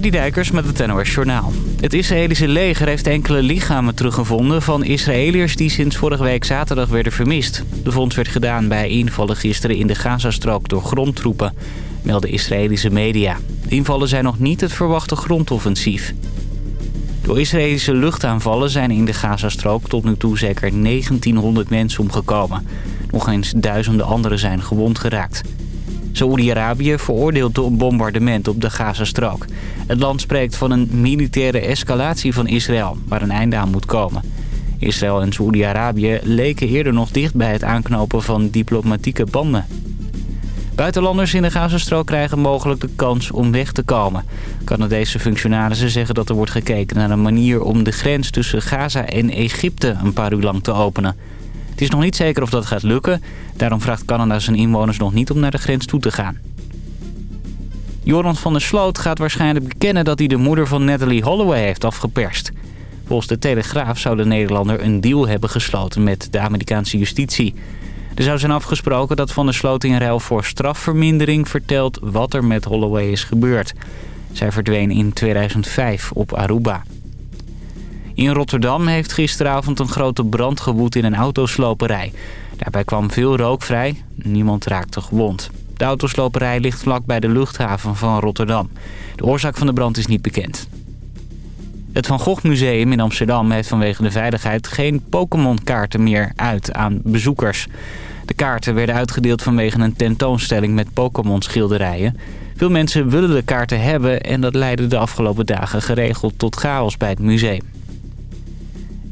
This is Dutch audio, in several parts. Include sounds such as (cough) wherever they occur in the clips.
Dijkers met het NOS Journaal. Het Israëlische leger heeft enkele lichamen teruggevonden... van Israëliërs die sinds vorige week zaterdag werden vermist. De vondst werd gedaan bij invallen gisteren in de Gazastrook door grondtroepen... melden Israëlische media. De invallen zijn nog niet het verwachte grondoffensief. Door Israëlische luchtaanvallen zijn in de Gazastrook tot nu toe zeker 1900 mensen omgekomen. Nog eens duizenden anderen zijn gewond geraakt. Saoedi-Arabië veroordeelt een bombardement op de Gazastrook. Het land spreekt van een militaire escalatie van Israël, waar een einde aan moet komen. Israël en Saoedi-Arabië leken eerder nog dicht bij het aanknopen van diplomatieke banden. Buitenlanders in de Gazastrook krijgen mogelijk de kans om weg te komen. Canadese functionarissen zeggen dat er wordt gekeken naar een manier om de grens tussen Gaza en Egypte een paar uur lang te openen. Het is nog niet zeker of dat gaat lukken. Daarom vraagt Canada zijn inwoners nog niet om naar de grens toe te gaan. Joran van der Sloot gaat waarschijnlijk bekennen dat hij de moeder van Natalie Holloway heeft afgeperst. Volgens de Telegraaf zou de Nederlander een deal hebben gesloten met de Amerikaanse justitie. Er zou zijn afgesproken dat Van der Sloot in ruil voor strafvermindering vertelt wat er met Holloway is gebeurd. Zij verdween in 2005 op Aruba. In Rotterdam heeft gisteravond een grote brand gewoed in een autosloperij. Daarbij kwam veel rook vrij. Niemand raakte gewond. De autosloperij ligt vlak bij de luchthaven van Rotterdam. De oorzaak van de brand is niet bekend. Het Van Gogh Museum in Amsterdam heeft vanwege de veiligheid geen Pokémon-kaarten meer uit aan bezoekers. De kaarten werden uitgedeeld vanwege een tentoonstelling met Pokémon-schilderijen. Veel mensen willen de kaarten hebben en dat leidde de afgelopen dagen geregeld tot chaos bij het museum.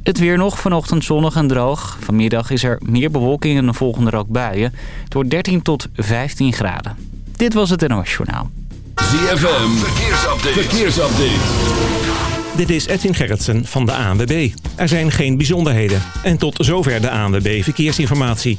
Het weer nog, vanochtend zonnig en droog. Vanmiddag is er meer bewolking en de volgende rook buien. Het wordt 13 tot 15 graden. Dit was het NOS Journaal. ZFM, verkeersupdate. verkeersupdate. Dit is Edwin Gerritsen van de ANWB. Er zijn geen bijzonderheden. En tot zover de ANWB Verkeersinformatie.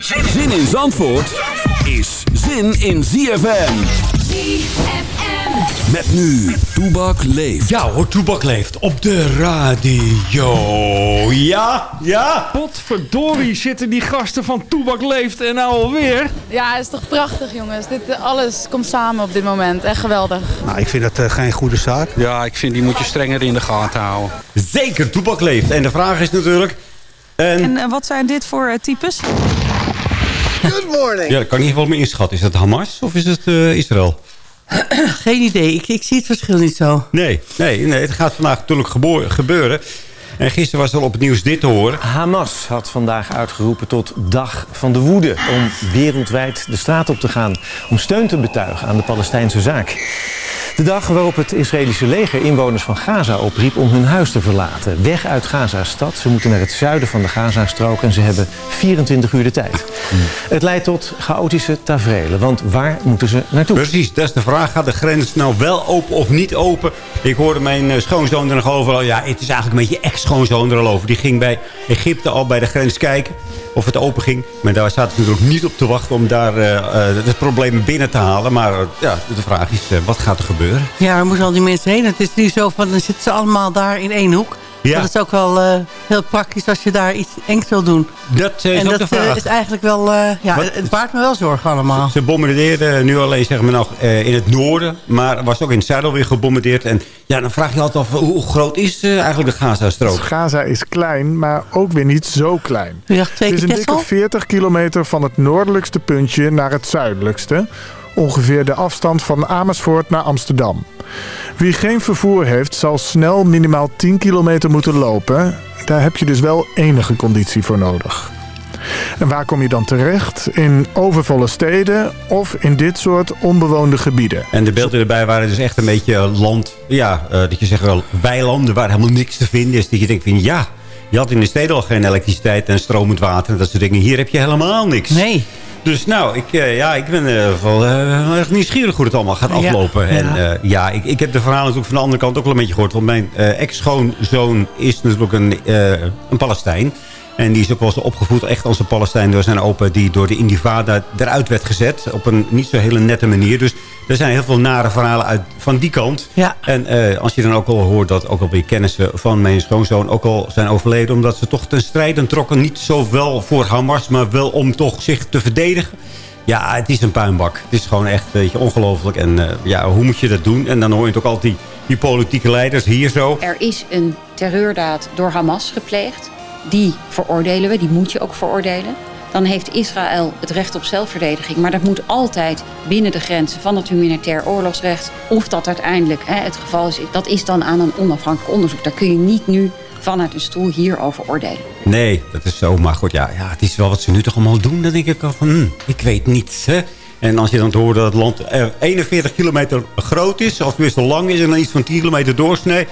Zin in Zandvoort is zin in ZFM. ZFM. Met nu, Toebak leeft. Ja hoor, Toebak leeft op de radio. Ja, ja. Potverdorie zitten die gasten van Toebak Leeft en nou alweer. Ja, het is toch prachtig jongens. Dit, eh, alles komt samen op dit moment. Echt geweldig. Nou, ik vind dat uh, geen goede zaak. Ja, ik vind die moet je strenger in de gaten houden. Zeker, Toebak leeft. En de vraag is natuurlijk... En, en uh, wat zijn dit voor uh, types? Good morning. Ja, dat kan ik in ieder geval meer inschatten. Is dat Hamas of is het Israël? (clears throat) Geen idee. Ik, ik zie het verschil niet zo. Nee, nee, nee het gaat vandaag natuurlijk gebeuren. En gisteren was er op het nieuws dit te horen. Hamas had vandaag uitgeroepen tot Dag van de Woede... om wereldwijd de straat op te gaan... om steun te betuigen aan de Palestijnse zaak. De dag waarop het Israëlische leger inwoners van Gaza opriep om hun huis te verlaten. Weg uit Gaza-stad. Ze moeten naar het zuiden van de Gaza-strook en ze hebben 24 uur de tijd. Het leidt tot chaotische tafereelen, want waar moeten ze naartoe? Precies, dat is de vraag. Gaat de grens nou wel open of niet open? Ik hoorde mijn schoonzoon er nog over. Ja, het is eigenlijk een beetje ex-schoonzoon er al over. Die ging bij Egypte al bij de grens kijken of het open ging. Maar daar zaten ze natuurlijk niet op te wachten om daar uh, uh, het probleem binnen te halen. Maar uh, ja, de vraag is, wat gaat er gebeuren? Ja, waar moeten al die mensen heen? Het is nu zo van, dan zitten ze allemaal daar in één hoek. Ja. Dat is ook wel uh, heel praktisch als je daar iets engs wil doen. Dat is en ook dat de vraag. is eigenlijk wel, uh, ja, Wat? het baart me wel zorgen allemaal. Ze bombardeerden nu alleen zeg maar nog uh, in het noorden, maar was ook in het zuiden weer gebombardeerd. En ja, dan vraag je altijd af, hoe groot is eigenlijk de Gaza-strook? Gaza is klein, maar ook weer niet zo klein. Twee het is een dikke 40 kilometer van het noordelijkste puntje naar het zuidelijkste. Ongeveer de afstand van Amersfoort naar Amsterdam. Wie geen vervoer heeft, zal snel minimaal 10 kilometer moeten lopen. Daar heb je dus wel enige conditie voor nodig. En waar kom je dan terecht? In overvolle steden of in dit soort onbewoonde gebieden. En de beelden erbij waren dus echt een beetje land... Ja, uh, dat je zegt wel weilanden waar helemaal niks te vinden is. Dat je denkt van ja, je had in de steden al geen elektriciteit en stromend water. En dat soort dingen. Hier heb je helemaal niks. Nee. Dus nou, ik, eh, ja, ik ben uh, wel uh, erg nieuwsgierig hoe het allemaal gaat aflopen. Ja, en ja, ja ik, ik heb de verhalen natuurlijk van de andere kant ook wel een beetje gehoord. Want mijn ex-schoonzoon is natuurlijk een, een Palestijn. En die is ook wel eens opgevoed echt als een Palestijn door zijn opa... die door de Indivada eruit werd gezet. Op een niet zo hele nette manier. Dus er zijn heel veel nare verhalen uit, van die kant. Ja. En uh, als je dan ook al hoort dat ook al bij kennissen van mijn schoonzoon... ook al zijn overleden omdat ze toch ten strijden trokken. Niet zowel voor Hamas, maar wel om toch zich te verdedigen. Ja, het is een puinbak. Het is gewoon echt een beetje ongelooflijk. En uh, ja, hoe moet je dat doen? En dan hoor je toch altijd die, die politieke leiders hier zo. Er is een terreurdaad door Hamas gepleegd die veroordelen we, die moet je ook veroordelen. Dan heeft Israël het recht op zelfverdediging. Maar dat moet altijd binnen de grenzen van het humanitair oorlogsrecht. Of dat uiteindelijk hè, het geval is, dat is dan aan een onafhankelijk onderzoek. Daar kun je niet nu vanuit een stoel hierover oordelen. Nee, dat is zo. Maar goed, ja, ja, het is wel wat ze nu toch allemaal doen. Dan denk ik al van, hm, ik weet niet. Hè? En als je dan hoort dat het land 41 kilometer groot is... of tenminste lang is en dan iets van 10 kilometer doorsnee...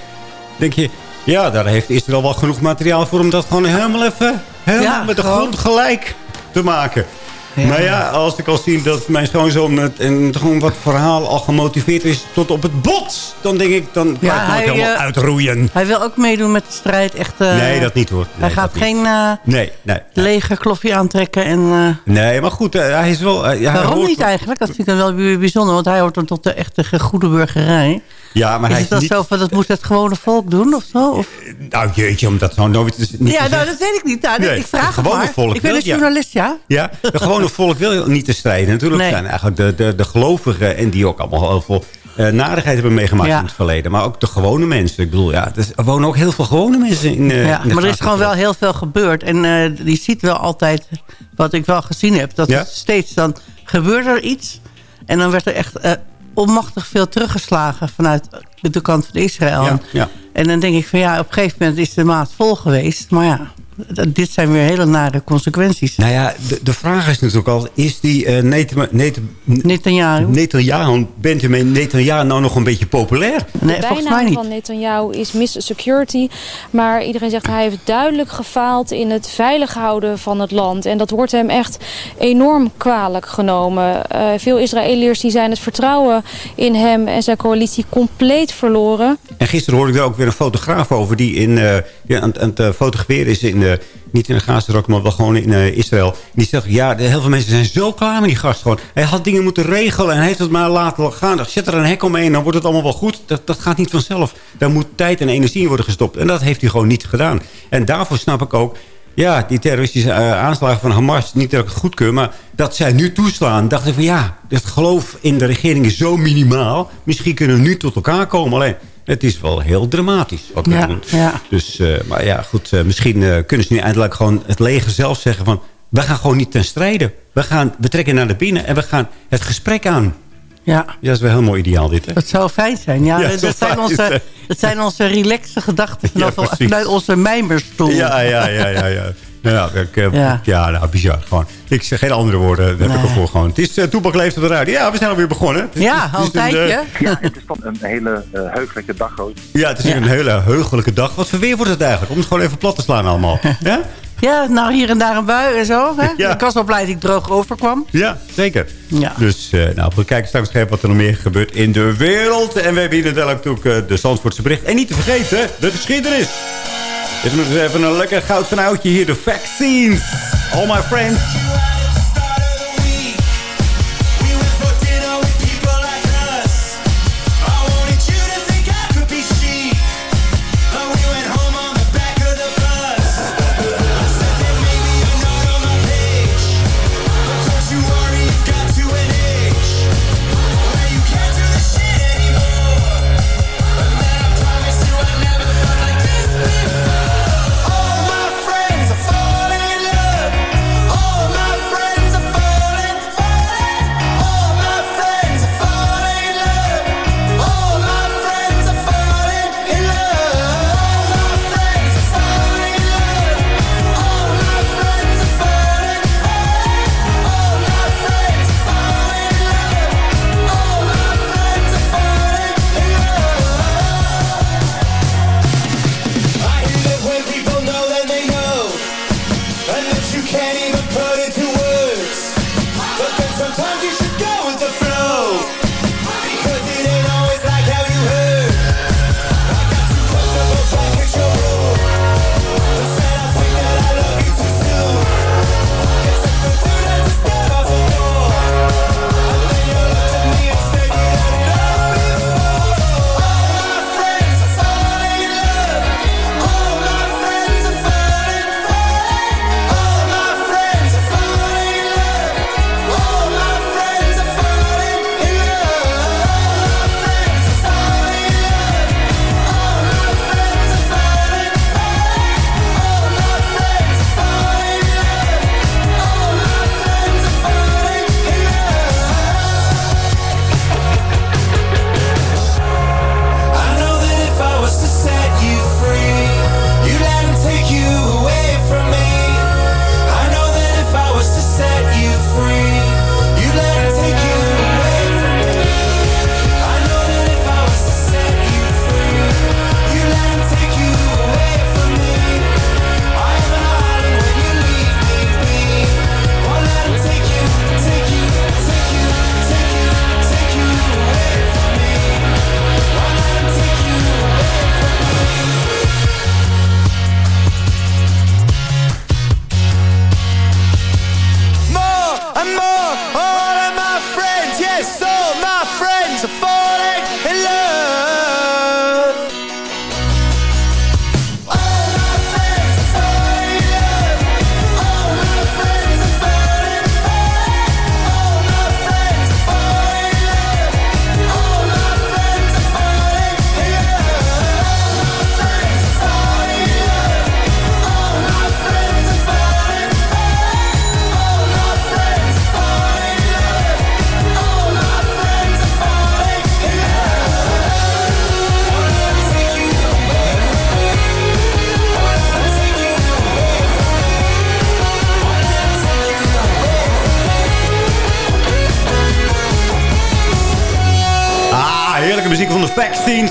denk je, ja, daar heeft Israël wel genoeg materiaal voor om dat gewoon helemaal even helemaal ja, met de grond gelijk te maken. Ja. Maar ja, als ik al zie dat mijn schoonzoon met en gewoon wat verhaal al gemotiveerd is tot op het bot, dan denk ik, dan ja, ga ik hij, helemaal uh, uitroeien. Hij wil ook meedoen met de strijd. Echt, uh, nee, dat niet hoor. Nee, hij gaat geen uh, nee, nee, lege kloffie aantrekken. En, nee, maar goed, hij is wel... Waarom niet eigenlijk? Dat vind ik dan wel bijzonder, want hij hoort dan tot de echte goede burgerij. Ja, maar is hij het dan niet... zo van, dat moet het gewone volk doen of zo? Of? Nou jeetje, omdat zo nooit niet Ja, nou, dat weet ik niet. Nou, nee, ik vraag het maar. Volk ik ben een journalist, ja. Ja, het gewone volk wil niet te strijden. Natuurlijk nee. zijn eigenlijk de, de, de gelovigen... en die ook allemaal heel veel uh, narigheid hebben meegemaakt ja. in het verleden. Maar ook de gewone mensen. Ik bedoel, ja, er wonen ook heel veel gewone mensen in, uh, ja, in Maar er is gewoon wel heel veel gebeurd. En uh, je ziet wel altijd, wat ik wel gezien heb... dat ja? steeds dan gebeurt er iets... en dan werd er echt onmachtig veel teruggeslagen vanuit de kant van Israël. Ja, ja. En dan denk ik van ja, op een gegeven moment is de maat vol geweest. Maar ja, dit zijn weer hele nare consequenties. Nou ja, de, de vraag is natuurlijk al... is die uh, Netanyahu. Netanyahu, Benjamin Netanyahu nou nog een beetje populair? Nee, de volgens mij niet. van Netanyahu is Mr. Security. Maar iedereen zegt hij heeft duidelijk gefaald... in het veilig houden van het land. En dat wordt hem echt enorm kwalijk genomen. Uh, veel Israëliërs die zijn het vertrouwen in hem en zijn coalitie compleet verloren. En gisteren hoorde ik daar ook weer een fotograaf over... die in, uh, ja, aan, aan het fotograferen is in niet in de Gazastrook, maar wel gewoon in uh, Israël. Die zegt, ja, heel veel mensen zijn zo klaar met die gast gewoon. Hij had dingen moeten regelen en hij heeft het maar laten gaan. Zet er een hek omheen, dan wordt het allemaal wel goed. Dat, dat gaat niet vanzelf. Daar moet tijd en energie in worden gestopt. En dat heeft hij gewoon niet gedaan. En daarvoor snap ik ook, ja, die terroristische uh, aanslagen van Hamas, niet dat ik het goedkeur, maar dat zij nu toeslaan, dacht ik van ja, het geloof in de regering is zo minimaal. Misschien kunnen we nu tot elkaar komen. Alleen, het is wel heel dramatisch wat we ja, doen. Ja. Dus, uh, maar ja, goed, uh, misschien uh, kunnen ze nu eindelijk gewoon het leger zelf zeggen van... we gaan gewoon niet ten strijde. We, gaan, we trekken naar de binnen en we gaan het gesprek aan. Ja. ja, dat is wel heel mooi ideaal dit, hè? Dat zou fijn zijn. Ja, ja dat, zijn onze, dat zijn onze relaxte gedachten (laughs) ja, vanuit onze mijmerstoel. Ja, ja, ja, ja, ja. Nou, ik, ja. ja, nou, bizar. Gewoon. Ik zeg geen andere woorden. Dat nee. heb ik ervoor gewoon. Het is uh, Toepak leeft op de radio. Ja, we zijn alweer begonnen. Het ja, is, al een tijdje. Uh, ja, het is toch een hele uh, heugelijke dag. Hoor. Ja, het is ja. een hele heugelijke dag. Wat voor weer wordt het eigenlijk? Om het gewoon even plat te slaan allemaal. (laughs) ja? Ja, nou hier en daar een bui en zo. Hè? (laughs) Ja. Ik was wel blij dat ik droog overkwam. Ja, zeker. Ja. Dus uh, nou, we kijken straks even wat er nog meer gebeurt in de wereld. En we hebben hier natuurlijk ook uh, de Zandvoortse bericht. En niet te vergeten, de geschiedenis. Dit is even een lekker goud van oudje hier. De vaccines. All my friends.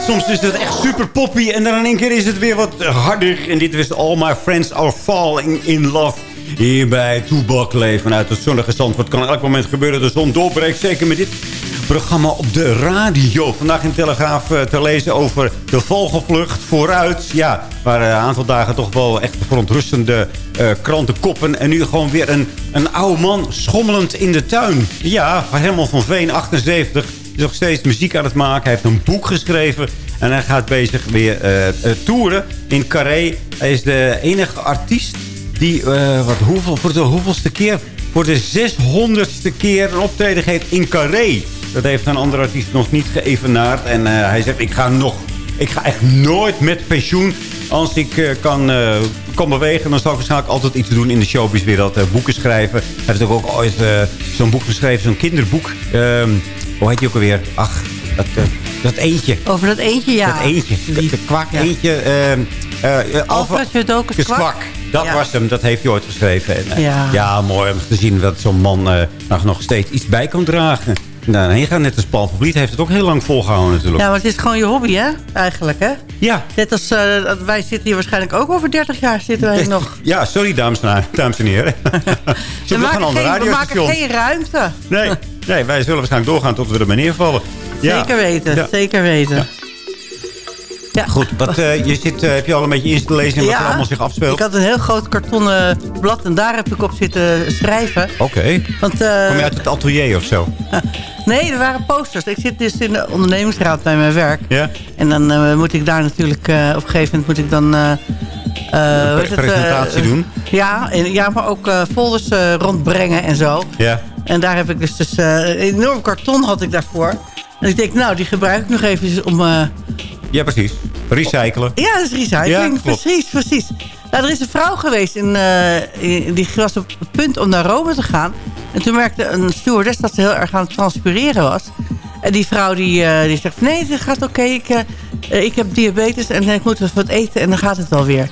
Soms is het echt super poppy. En dan in één keer is het weer wat harder. En dit was All My Friends Are Falling In Love. Hier bij Toebak leven vanuit het zonnige Zandvoort. kan elk moment gebeuren. De zon doorbreekt. Zeker met dit programma op de radio. Vandaag in Telegraaf eh, te lezen over de vogelvlucht vooruit. Ja, waar een aantal dagen toch wel echt verontrustende uh, krantenkoppen. En nu gewoon weer een, een oude man schommelend in de tuin. Ja, Herman van Veen, 78 is nog steeds muziek aan het maken. Hij heeft een boek geschreven. En hij gaat bezig weer uh, toeren in Carré. Hij is de enige artiest die uh, wat, hoeveel, voor de hoeveelste keer... voor de 600ste keer een optreden geeft in Carré. Dat heeft een andere artiest nog niet geëvenaard. En hij zegt, ik ga nog... Ik ga echt nooit met pensioen. Als ik kan, kan bewegen, dan zal ik waarschijnlijk altijd iets doen in de showbizwereld. boeken schrijven. Hij heeft ook ooit zo'n boek geschreven, zo'n kinderboek. Hoe heet die ook alweer? Ach, dat, uh, dat eentje. Over dat eentje, ja. Dat eentje. Dat de kwak ja. eentje. Uh, uh, Alfred Jodokus kwak. kwak. Dat ja. was hem, dat heeft hij ooit geschreven. En, ja. ja. mooi om te zien dat zo'n man nog, nog steeds iets bij kan dragen. Nou, heen gaan net als Paul Vervliet heeft het ook heel lang volgehouden natuurlijk. Ja, maar het is gewoon je hobby, hè? Eigenlijk, hè? Ja. Net als uh, wij zitten hier waarschijnlijk ook over 30 jaar zitten wij (laughs) nog. Ja, sorry dames, dames en heren. (laughs) we, maken geen, we maken geen ruimte. Nee, (laughs) nee, wij zullen waarschijnlijk doorgaan tot we er maar neervallen. Ja. Zeker weten, ja. zeker weten. Ja. Ja. Goed, wat, uh, je zit, uh, heb je al een beetje in te lezen wat er allemaal zich afspeelt? Ik had een heel groot kartonnen blad en daar heb ik op zitten schrijven. Oké. Okay. Kom je uit het atelier of zo? (laughs) nee, er waren posters. Ik zit dus in de ondernemingsraad bij mijn werk. Ja. En dan moet ik daar natuurlijk, op een gegeven moment moet ik dan... een presentatie doen? Ja, en, ja, maar ook folders rondbrengen en zo. Ja. En daar heb ik dus, dus een enorm karton had ik daarvoor. En ik denk, nou, die gebruik ik nog even om... Ja, precies. Recyclen. Ja, dat is recycling. Ja, precies, precies. Nou, er is een vrouw geweest in, uh, die was op het punt om naar Rome te gaan. En toen merkte een stewardess dat ze heel erg aan het transpireren was. En die vrouw die, uh, die zegt, nee, het gaat oké. Okay. Ik, uh, ik heb diabetes en ik moet wat eten en dan gaat het wel weer.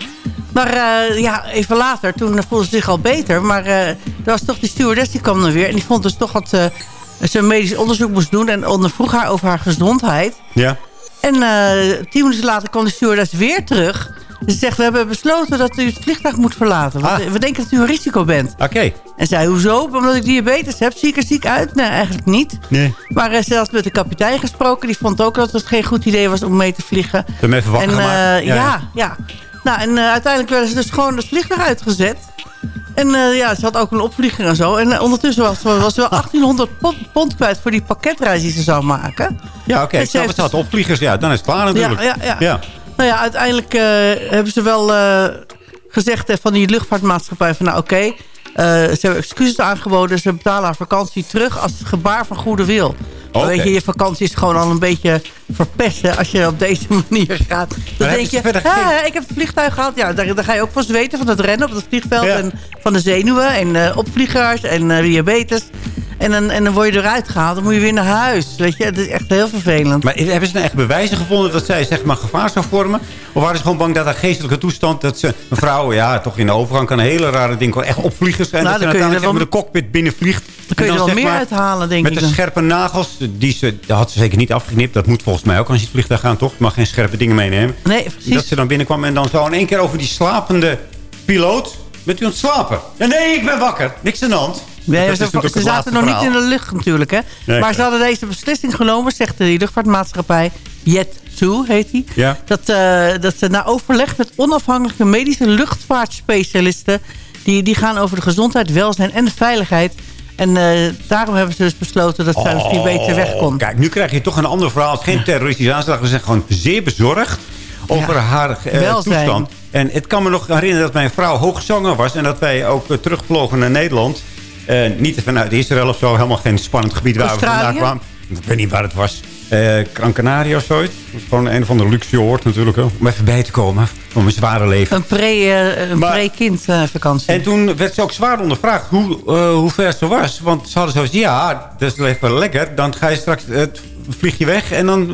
Maar ja, even later, toen voelde ze zich al beter. Maar er was toch die stewardess, die kwam dan weer. En die vond dus toch dat ze een medisch onderzoek moest doen. En ondervroeg haar over haar gezondheid. Ja. En tien minuten later kwam de stewardess weer terug. Ze zegt, we hebben besloten dat u het vliegtuig moet verlaten. Want ah. we denken dat u een risico bent. Oké. Okay. En zei, hoezo? Omdat ik diabetes heb. Zie ik er ziek uit? Nee, eigenlijk niet. Nee. Maar uh, ze had met de kapitein gesproken. Die vond ook dat het geen goed idee was om mee te vliegen. Hem even wakker en, gemaakt. Ja, ja. ja. Nou, en uiteindelijk werden ze dus gewoon het vliegtuig uitgezet. En uh, ja, ze had ook een opvlieger en zo. En uh, ondertussen was, was ze wel 1800 pond, kwijt voor die pakketreis die ze zou maken. Ja, oké. Okay. Ik snap het had opvliegers. Ja, dan is het klaar natuurlijk. Ja, ja, ja. Nou ja, uiteindelijk uh, hebben ze wel gezegd van die luchtvaartmaatschappij van nou oké. Okay, ze hebben excuses aangeboden. Ze betalen haar vakantie terug als gebaar van goede wil. Okay. Weet je, je vakantie is gewoon al een beetje verpesten als je op deze (laughs) manier gaat. Dan denk je, ah, ik heb het vliegtuig gehad. Ja, daar, daar, ga je ook van weten van het rennen op het vliegveld. Ja. En van de zenuwen en uh, opvliegers en uh, diabetes. En dan, en dan word je eruit gehaald. Dan moet je weer naar huis. Weet je, het is echt heel vervelend. Maar hebben ze nou echt bewijzen gevonden dat zij zeg maar gevaar zou vormen? Of waren ze gewoon bang dat haar geestelijke toestand... dat ze een vrouw, ja, toch in de overgang kan een hele rare ding... echt opvliegers zijn. Nou, dat ze uiteindelijk wel... met de cockpit binnenvliegt. Dan kun je er wel meer uithalen, denk met ik. Met de scherpe nagels, die ze, dat had ze zeker niet afgeknipt. Dat moet volgens mij ook als je het vliegtuig gaat, toch? Je mag geen scherpe dingen meenemen. Nee, precies. Dat ze dan binnenkwam en dan zo in één keer over die slapende piloot... Bent u aan het slapen? Ja, nee, ik ben wakker. Niks aan de hand. Nee, ze, ze zaten nog niet in de lucht natuurlijk. Hè? Nee, maar ze hadden deze beslissing genomen, zegt de luchtvaartmaatschappij Jet2 heet die. Ja. Dat, uh, dat ze na overleg met onafhankelijke medische luchtvaartspecialisten... Die, die gaan over de gezondheid, welzijn en de veiligheid... En uh, daarom hebben ze dus besloten dat zij misschien beter wegkomt. Kijk, nu krijg je toch een ander verhaal. Het is geen terroristische aanslag. We zijn gewoon zeer bezorgd over ja. haar uh, toestand. En het kan me nog herinneren dat mijn vrouw hoogzanger was... en dat wij ook uh, terugvlogen naar Nederland. Uh, niet vanuit Israël of zo. Helemaal geen spannend gebied waar Australië? we vandaan kwamen. Ik weet niet waar het was. Uh, Gran Canaria of zoiets. Gewoon een van de luxe oord natuurlijk. Om even bij te komen van mijn zware leven. Een pre-kind uh, vakantie. En toen werd ze ook zwaar ondervraagd hoe, uh, hoe ver ze was. Want ze hadden zoiets ja, dat is even lekker. Dan ga je straks, vlieg je weg en dan...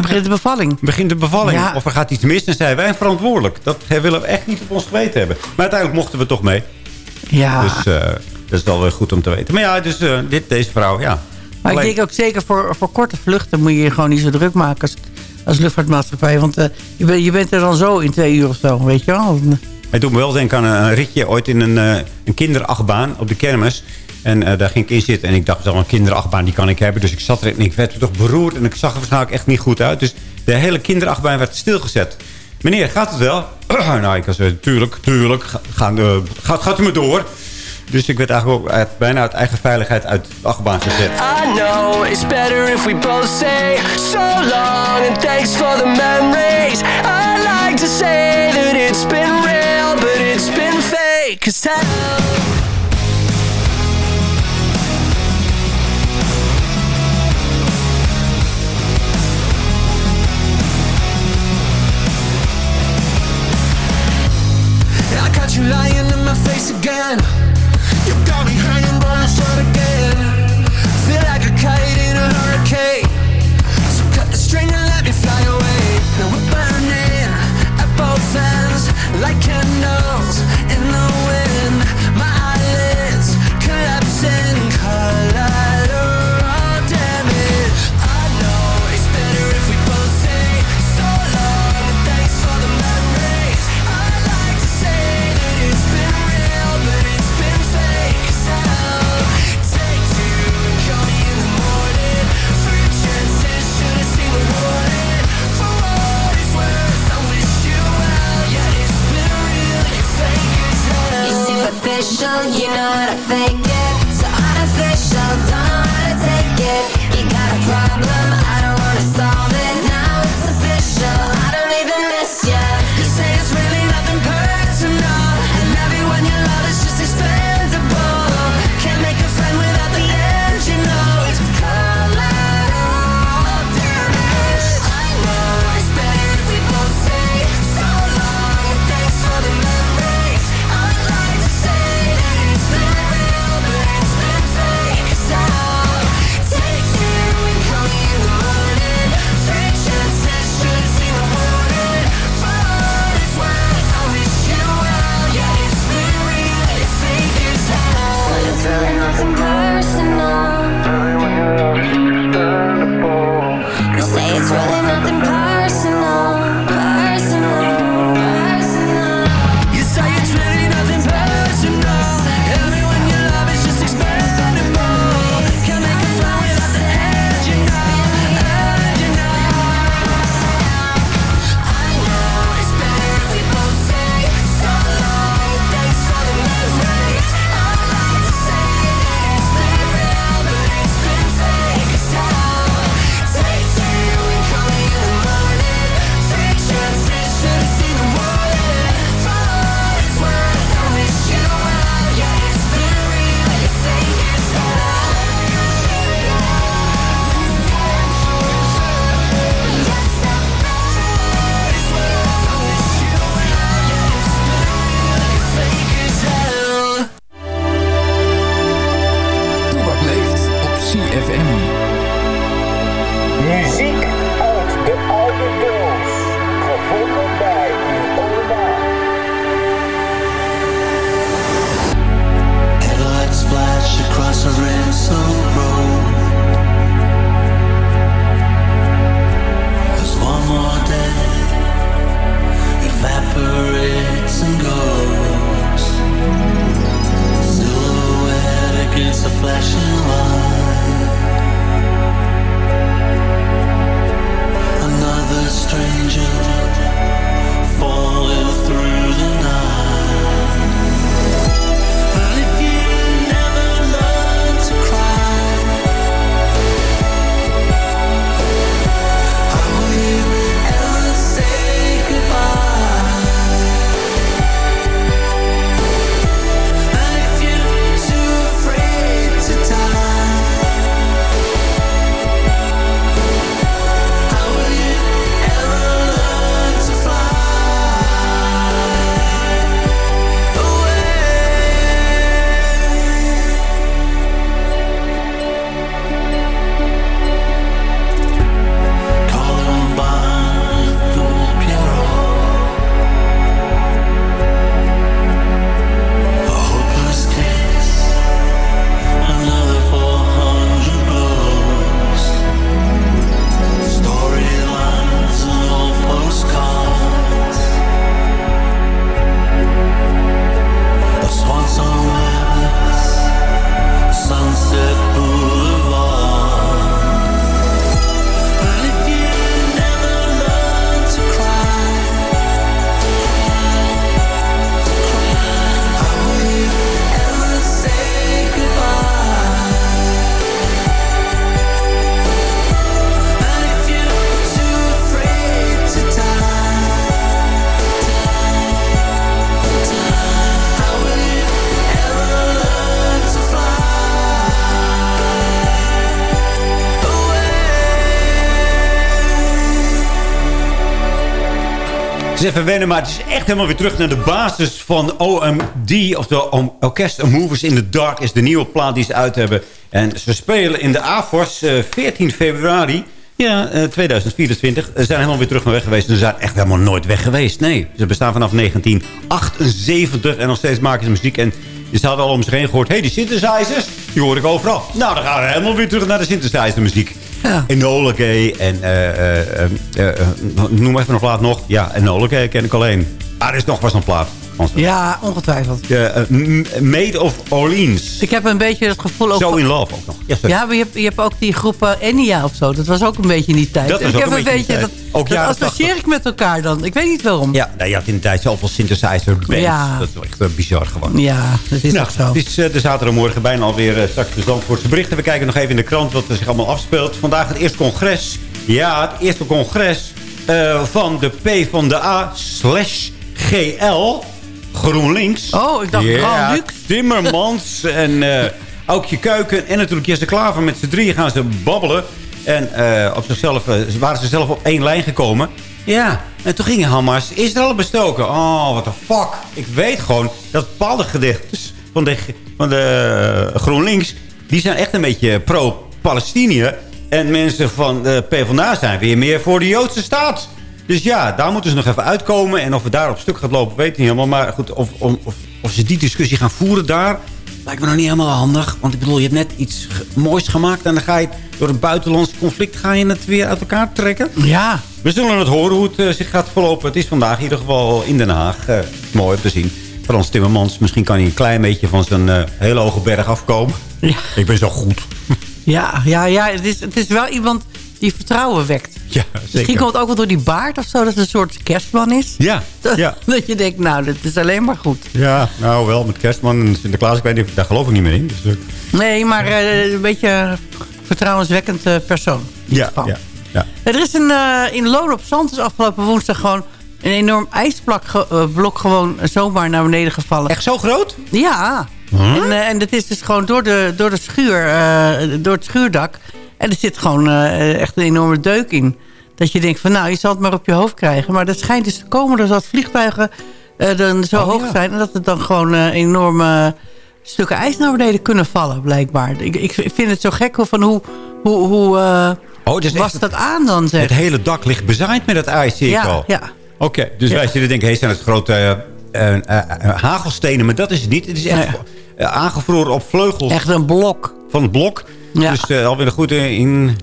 begint de bevalling. Begint de bevalling. Ja. Of er gaat iets mis en zijn wij verantwoordelijk. Dat willen we echt niet op ons geweten hebben. Maar uiteindelijk mochten we toch mee. Ja. Dus dat is wel weer goed om te weten. Maar ja, dus dit, deze vrouw, ja. Maar ik denk ook zeker voor, voor korte vluchten moet je je gewoon niet zo druk maken als, als luchtvaartmaatschappij. Want je, ben, je bent er dan zo in twee uur of zo, weet je wel. Het doet me wel denken aan een ritje ooit in een, een kinderachtbaan op de kermis. En uh, daar ging ik in zitten en ik dacht, wel een kinderachtbaan die kan ik hebben. Dus ik zat er en ik werd toch beroerd en ik zag er waarschijnlijk echt niet goed uit. Dus de hele kinderachtbaan werd stilgezet. Meneer, gaat het wel? (clears throat) nou, ik was tuurlijk, tuurlijk, gaan, uh, gaat, gaat u me door. Dus ik werd eigenlijk ook bijna uit eigen veiligheid uit de achtbaan gezet. I know it's better if we both say so long and thanks for the memories. I like to say that it's been real, but it's been fake. Cause you lying in my face again? You got me hanging by the thread again. Feel like a kite in a hurricane. So cut the string and let me fly away. Now we're burning at both ends Like candles even wennen, maar het is echt helemaal weer terug naar de basis van OMD. Of de Orchestra Movers in the Dark is de nieuwe plaat die ze uit hebben. En ze spelen in de AFOS uh, 14 februari. Ja, uh, 2024. Ze zijn helemaal weer terug naar weg geweest. Ze zijn echt helemaal nooit weg geweest. Nee, ze bestaan vanaf 1978 en nog steeds maken ze muziek. En je hadden al om zich heen gehoord. Hé, hey, die synthesizers, die hoor ik overal. Nou, dan gaan we helemaal weer terug naar de synthesizer muziek. Ja. Enola Gay en uh, uh, noem even nog laat nog. Ja, Enola Gay ken ik alleen. Ah, er is nog was een plaat. Ja, ongetwijfeld. Uh, Made of Orleans. Ik heb een beetje het gevoel... Ook so in Love ook nog. Ja, ja maar je hebt, je hebt ook die groep uh, Enya of zo. Dat was ook een beetje in die tijd. Dat ik heb een beetje, dat, ook dat associeer ik met elkaar dan. Ik weet niet waarom. Ja, nou, je had in de tijd zoveel synthesizer bands. Ja. Dat is echt uh, bizar gewoon. Ja, dat is nou, ook zo. Het is de zaterdagmorgen bijna alweer straks de Zandvoortse berichten. We kijken nog even in de krant wat er zich allemaal afspeelt. Vandaag het eerste congres. Ja, het eerste congres van de P van de A slash GL... GroenLinks. Oh, ik dacht. Timmermans en uh, Aukje Kuiken en natuurlijk Jesse Klaver. Met z'n drieën gaan ze babbelen. En uh, op zichzelf, uh, waren ze zelf op één lijn gekomen. Ja, en toen ging Hamas Israël bestoken. Oh, what the fuck. Ik weet gewoon dat bepaalde gedeeltes van de, van de GroenLinks... die zijn echt een beetje pro-Palestinië. En mensen van de PvdA zijn weer meer voor de Joodse staat. Dus ja, daar moeten ze nog even uitkomen. En of we daar op stuk gaat lopen, weet ik niet helemaal. Maar goed, of, of, of ze die discussie gaan voeren daar... lijkt me nog niet helemaal handig. Want ik bedoel, je hebt net iets moois gemaakt... en dan ga je door een buitenlands conflict ga je het weer uit elkaar trekken. Ja. We zullen het horen hoe het uh, zich gaat verlopen. Het is vandaag in ieder geval in Den Haag. Uh, mooi om te zien. Frans Timmermans, misschien kan hij een klein beetje van zijn uh, hele hoge berg afkomen. Ja. Ik ben zo goed. Ja, ja, ja het, is, het is wel iemand die vertrouwen wekt. Ja, zeker. Misschien komt het ook wel door die baard of zo, dat het een soort kerstman is. Ja, (laughs) dat, ja. dat je denkt, nou, dat is alleen maar goed. Ja, nou wel, met kerstman en Sinterklaas, ik weet niet, daar geloof ik niet meer in. Dus, uh... Nee, maar uh, een beetje vertrouwenswekkend uh, persoon. Ja, ja, ja. Er is een, in Loon op Zand is afgelopen woensdag gewoon een enorm ijsblok ge, blok gewoon zomaar naar beneden gevallen. Echt zo groot? Ja. Huh? En, en dat is dus gewoon door, de, door, de schuur, door het schuurdak en er zit gewoon uh, echt een enorme deuk in. Dat je denkt van nou, je zal het maar op je hoofd krijgen. Maar dat schijnt dus te komen doordat vliegtuigen uh, dan zo Oh, hoog ja. zijn. En dat het dan gewoon uh, enorme stukken ijs naar beneden kunnen vallen, blijkbaar. Ik, ik vind het zo gek van hoe, hoe, hoe oh, dus was dat aan dan, zeg. Het hele dak ligt bezaaid met dat ijs, zie ik ja, al. Ja, Oké, okay, dus Ja. wij zitten denken, hey, zijn het grote hagelstenen? Maar dat is het niet. Het is echt aangevroren op vleugels. Echt een blok. Van het blok. Ja. Dus uh, alweer goed in...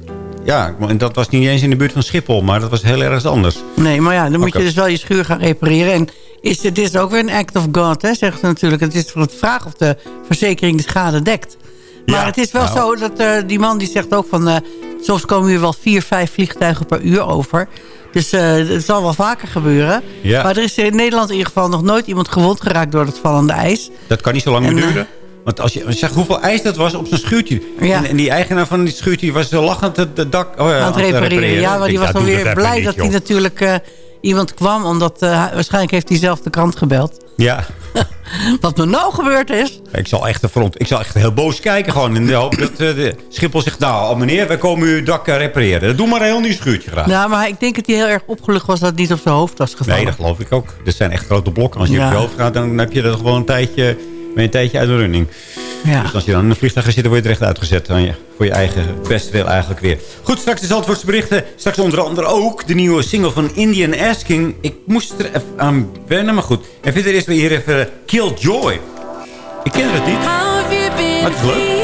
Ja, en dat was niet eens in de buurt van Schiphol, maar dat was heel ergens anders. Nee, maar ja, dan moet je dus wel je schuur gaan repareren. En is, het is ook weer een act of God, hè, zegt ze natuurlijk. Het is voor het vraag of de verzekering de schade dekt. Maar Ja, het is wel nou. zo dat eh, die man die zegt ook van... eh, soms komen hier wel vier, vijf vliegtuigen per uur over. Dus het zal wel vaker gebeuren. Ja. Maar er is in Nederland in ieder geval nog nooit iemand gewond geraakt door het vallende ijs. Dat kan niet zo lang En, meer duren. Want als je, als je zegt hoeveel ijs dat was op zijn schuurtje. Ja. En, en die eigenaar van die schuurtje was zo lachend het, dak oh, ja, aan het repareren. Ja, maar die was doe weer blij dat hij natuurlijk eh, iemand kwam. Omdat eh, hij- waarschijnlijk heeft hij zelf de krant gebeld. Ja, (laughs) Wat er nou gebeurd is. ik zal echt de front, ik zal echt heel boos kijken gewoon. In de hoop dat eh, de Schiphol zegt, nou oh, meneer, wij komen uw dak repareren. Doe maar een heel nieuw schuurtje graag. Nou, maar ik denk dat hij heel erg opgelucht was dat het niet op zijn hoofd was gevallen. Nee, dat geloof ik ook. Dit zijn echt grote blokken. Als je Ja. op je hoofd gaat, dan heb je dat gewoon een tijdje, ben je een tijdje uit de running. Ja. Dus als je dan in een vliegtuig gaat zitten, word je er echt uitgezet. Dan je, voor je eigen bestwil eigenlijk weer. Goed, straks de Zandvoortse berichten. Straks onder andere ook de nieuwe single van Indian Asking. Ik moest er even aan wennen, maar goed. En verder is we hier even eh, Killjoy. Ik ken het niet. Maar het is leuk.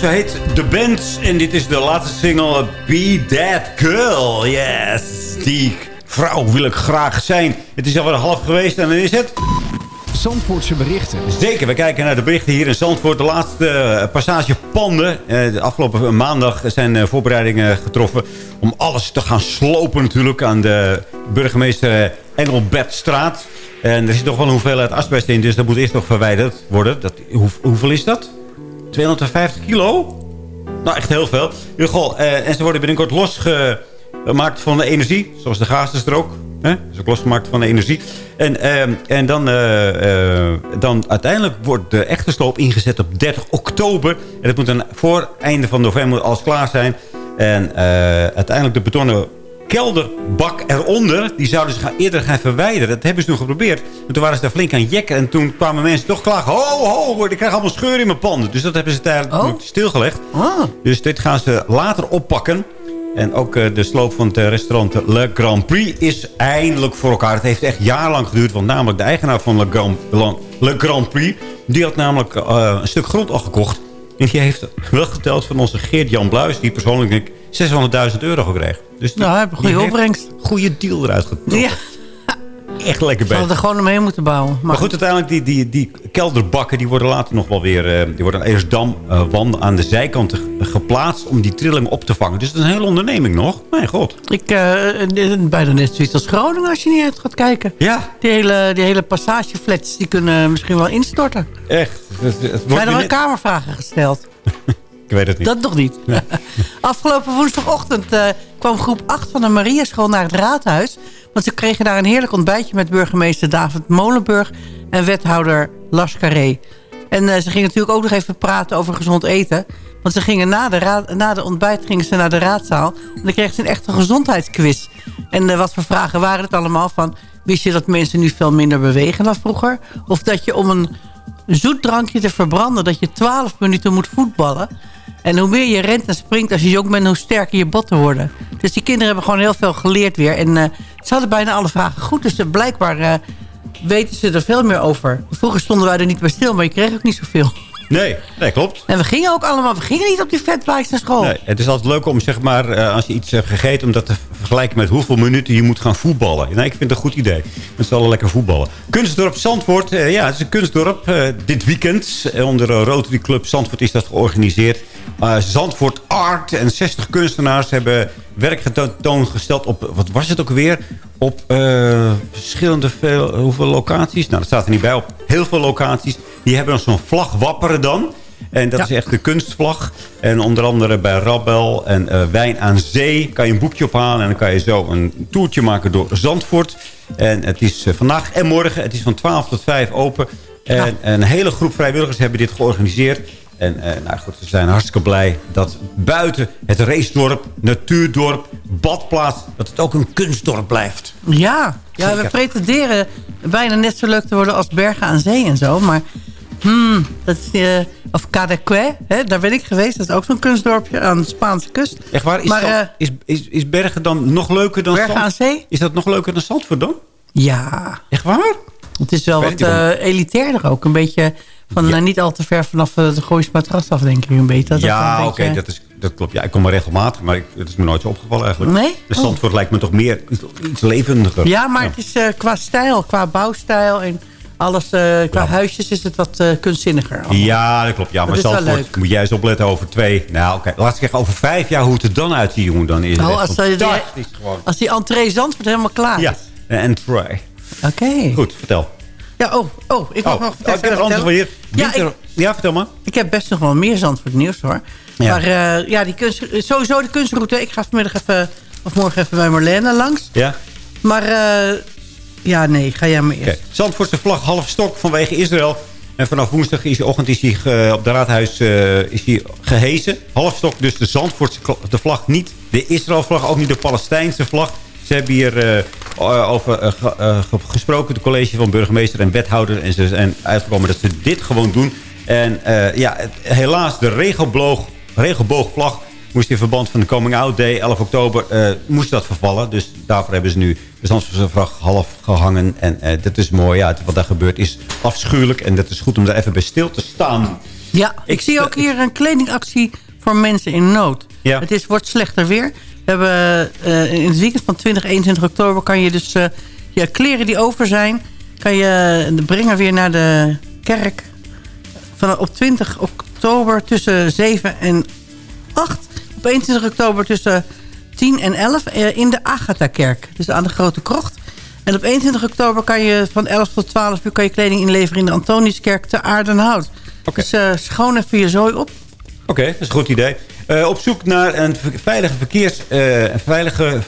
Zo heet The Band. En dit is de laatste single Be That Girl. Yes. Die vrouw wil ik graag zijn. Het is alweer half geweest en dan is het... Zandvoortse berichten. Zeker, we kijken naar de berichten hier in Zandvoort. De laatste uh, passage Panden. De afgelopen maandag zijn uh, voorbereidingen getroffen... om alles te gaan slopen natuurlijk aan de burgemeester Engelbertstraat. En er zit nog wel een hoeveelheid asbest in, dus dat moet eerst nog verwijderd worden. Dat, hoe, hoeveel is dat? 250 kilo? Nou, echt heel veel. Geval, en ze worden binnenkort losgemaakt van de energie. Zoals de gazenstrook. Hè? is ook losgemaakt van de energie. En, uh, en dan, uh, uh, dan uiteindelijk wordt de echte sloop ingezet op 30 oktober. En dat moet dan voor einde van november alles klaar zijn. En uiteindelijk de betonnen kelderbak eronder... die zouden ze eerder gaan verwijderen. Dat hebben ze toen geprobeerd. En toen waren ze daar flink aan jekken. En toen kwamen mensen toch klagen. Ho, ho, ik krijg allemaal scheur in mijn panden. Dus dat hebben ze tijdelijk oh. stilgelegd. Ah. Dus dit gaan ze later oppakken. En ook uh, de sloop van het restaurant Le Grand Prix is eindelijk voor elkaar. Het heeft echt jarenlang geduurd. Want namelijk de eigenaar van Le Grand, Le Grand Prix... die had namelijk uh, een stuk grond al gekocht. En die heeft wel geteld van onze Geert-Jan Bluis... die persoonlijk 600.000 euro gekregen. Dus die, nou, heb een goede opbrengst. goede deal eruit getrokken. Ja. (laughs) Echt lekker bij. Ze hadden er gewoon omheen moeten bouwen. Maar, maar goed, uiteindelijk die, die, die kelderbakken... die worden later nog wel weer... Uh, die worden aan Eersdam-wanden aan de zijkant geplaatst... om die trilling op te vangen. Dus dat is een hele onderneming nog. Mijn god. Ik, uh, bijna net zoiets als Groningen als je niet uit gaat kijken. Ja. Die hele, die hele passageflats die kunnen misschien wel instorten. Echt. Het, het Zijn er wel net... kamervragen gesteld? (laughs) Ik weet het niet. Dat nog niet. (laughs) Afgelopen woensdagochtend uh, kwam groep 8 van de Mariaschool naar het raadhuis. Want ze kregen daar een heerlijk ontbijtje met burgemeester David Molenburg en wethouder Lars Carré. En uh, ze gingen natuurlijk ook nog even praten over gezond eten. Want ze gingen na de, raad, na de ontbijt gingen ze naar de raadzaal. En dan kregen ze een echte gezondheidsquiz. En uh, wat voor vragen waren het allemaal? Van, wist je dat mensen nu veel minder bewegen dan vroeger? Of dat je om een zoet drankje te verbranden... dat je 12 minuten moet voetballen... En hoe meer je rent en springt als je jong bent, hoe sterker je botten worden. Dus die kinderen hebben gewoon heel veel geleerd weer. En uh, ze hadden bijna alle vragen goed. Dus uh, blijkbaar uh, weten ze er veel meer over. Vroeger stonden wij er niet bij stil, maar je kreeg ook niet zoveel. Nee, nee, klopt. En we gingen ook allemaal, we gingen niet op die vetbikes naar school. Nee, het is altijd leuk om, zeg maar, als je iets hebt gegeten... om dat te vergelijken met hoeveel minuten je moet gaan voetballen. Nee, ik vind het een goed idee. Met z'n allen lekker voetballen. Kunstdorp Zandvoort, uh, ja, het is een kunstdorp. Uh, dit weekend, onder de Rotary Club Zandvoort is dat georganiseerd. Zandvoort Art en 60 kunstenaars hebben werk getoongesteld op, wat was het ook weer? Op verschillende veel, hoeveel locaties? Nou, dat staat er niet bij. Op heel veel locaties. Die hebben zo'n vlag wapperen dan. En dat ja. is echt de kunstvlag. En onder andere bij Rabbel en uh, Wijn aan Zee kan je een boekje ophalen. En dan kan je zo een toertje maken door Zandvoort. En het is uh, vandaag en morgen. Het is van 12 tot 5 open. En ja. een hele groep vrijwilligers hebben dit georganiseerd. En uh, nou goed, we zijn hartstikke blij dat buiten het racedorp, natuurdorp, badplaats... dat het ook een kunstdorp blijft. Ja, ja we pretenderen bijna net zo leuk te worden als Bergen aan Zee en zo. Maar Hmm, dat is, uh, of Cadaqué, hè, daar ben ik geweest. Dat is ook zo'n kunstdorpje aan de Spaanse kust. Echt waar? Is, maar, uh, is, is, is Bergen dan nog leuker dan Bergen aan Zee? Is dat nog leuker dan Zandvoort dan? Ja. Echt waar? Het is wel wat uh, elitairder ook. Een beetje van ja. niet al te ver vanaf de Gooise matras af, denk ik. Een beetje. Dat ja, oké, okay, dat, is, dat klopt. Ja, ik kom maar regelmatig, maar ik, het is me nooit zo opgevallen eigenlijk. Nee? De Zandvoort oh. lijkt me toch meer iets levendiger. Ja, maar ja. het is qua stijl, qua bouwstijl... en alles uh, qua ja. huisjes is het wat uh, kunstzinniger. Allemaal. Ja, dat klopt. Ja, maar Zandvoort moet jij eens opletten over twee... Nou, oké. Okay. Laat ik zeggen, over vijf jaar hoe het er dan uitziet, jongen. Dan is het oh, als, die, als die entree Zandvoort helemaal klaar ja. is. Ja, en try. Oké. Okay. Goed, vertel. Ja, oh, oh ik mag oh, nog oh, ik heb antwoord hier. Ja, ik, ja, vertel maar. Ik heb best nog wel meer Zandvoort nieuws, hoor. Ja. Maar uh, ja, die kunst, sowieso de kunstroute. Ik ga vanmiddag even, of morgen even bij Marlene langs. Ja. Maar... Ja, nee, ga jij maar eerst. Zandvoortse vlag half stok vanwege Israël. En vanaf woensdag is ochtend is hij uh, op de raadhuis uh, is hij gehezen. Half stok, dus de Zandvoortse de vlag niet. De Israël-vlag, ook niet de Palestijnse vlag. Ze hebben hier uh, over gesproken, het college van burgemeester en wethouder. En ze zijn uitgekomen dat ze dit gewoon doen. En ja, helaas, de regelboog, regelboogvlag moest in verband van de Coming Out Day, 11 oktober, uh, moest dat vervallen. Dus daarvoor hebben ze nu de vlag half gehangen. En uh, dat is mooi. Ja, wat daar gebeurt is afschuwelijk. En dat is goed om daar even bij stil te staan. Ja, ik, zie ook hier een kledingactie voor mensen in nood. Ja. Het is, wordt slechter weer. We hebben eh, in het weekend van 20, 21 oktober kan je dus... eh, je kleren die over zijn, kan je brengen weer naar de kerk. Van, op 20 oktober tussen 7 en 8. Op 21 oktober tussen 10 en 11 eh, in de Agatha-kerk. Dus aan de Grote Krocht. En op 21 oktober kan je van 11 tot 12 uur kan je kleding inleveren... in de Antoniuskerk te Aardenhout. Dus eh, schoon even je zooi op. Oké, dat is een goed idee. Eh, op zoek naar een veilige verkeers... eh, een veilige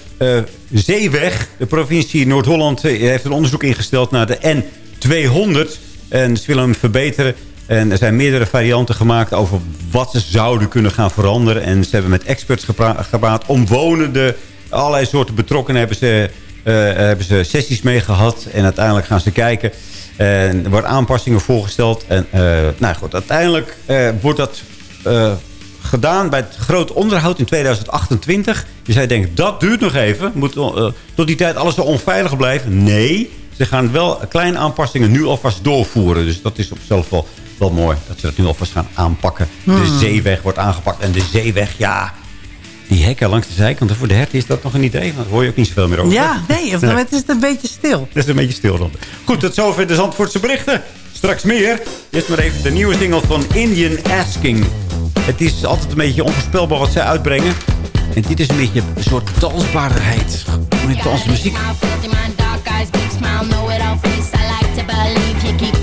zeeweg. De provincie Noord-Holland heeft een onderzoek ingesteld naar de N200. En ze willen hem verbeteren. En er zijn meerdere varianten gemaakt over wat ze zouden kunnen gaan veranderen. En ze hebben met experts gepra- gepraat. Omwonenden, allerlei soorten betrokkenen hebben ze, eh, hebben ze sessies mee gehad. En uiteindelijk gaan ze kijken. En er worden aanpassingen voorgesteld. En eh, nou goed, uiteindelijk eh, wordt dat gedaan bij het groot onderhoud in 2028. Je zei denkt, dat duurt nog even. Moet tot die tijd alles zo onveilig blijven. Nee, ze gaan wel kleine aanpassingen nu alvast doorvoeren. Dus dat is op zichzelf wel, wel mooi. Dat ze dat nu alvast gaan aanpakken. De Hmm. zeeweg wordt aangepakt. En de zeeweg, ja... Die hekken langs de zijkant voor de herten is dat nog een idee? Want daar hoor je ook niet zoveel meer over. Ja, nee, op (laughs) het Nee. moment is het een beetje stil. Dat is een beetje stil dan. Goed, tot zover de Zandvoortse berichten. Straks meer. Eerst maar even de nieuwe single van Indian Asking. Het is altijd een beetje onvoorspelbaar wat zij uitbrengen. En dit is een beetje een soort dansbaarheid. Met dansmuziek. You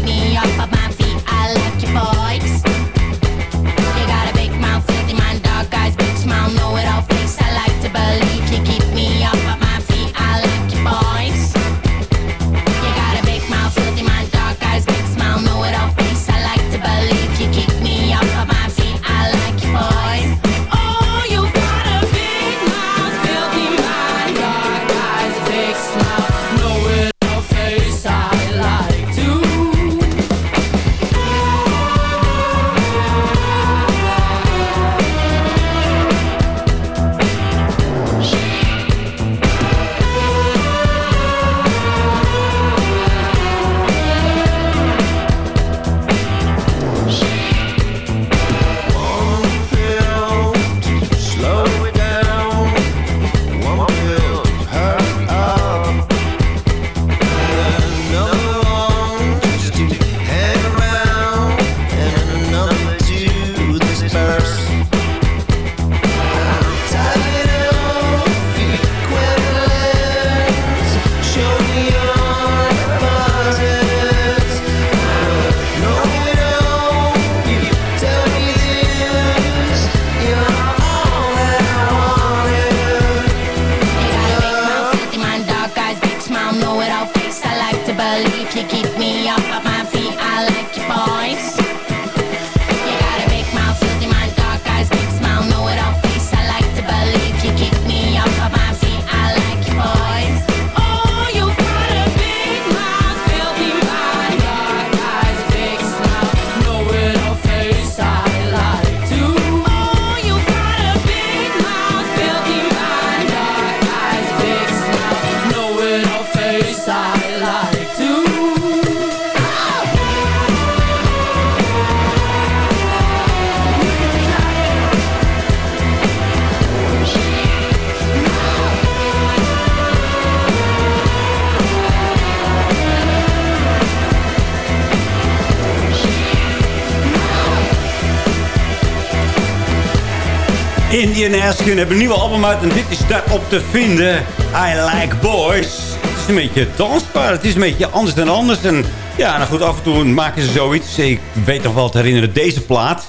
Askin hebben een nieuwe album uit en dit is daarop te vinden. I Like Boys. Het is een beetje dansbaar. Het is een beetje anders dan anders. En ja, nou goed, af en toe maken ze zoiets. Ik weet nog wel te herinneren, deze plaat.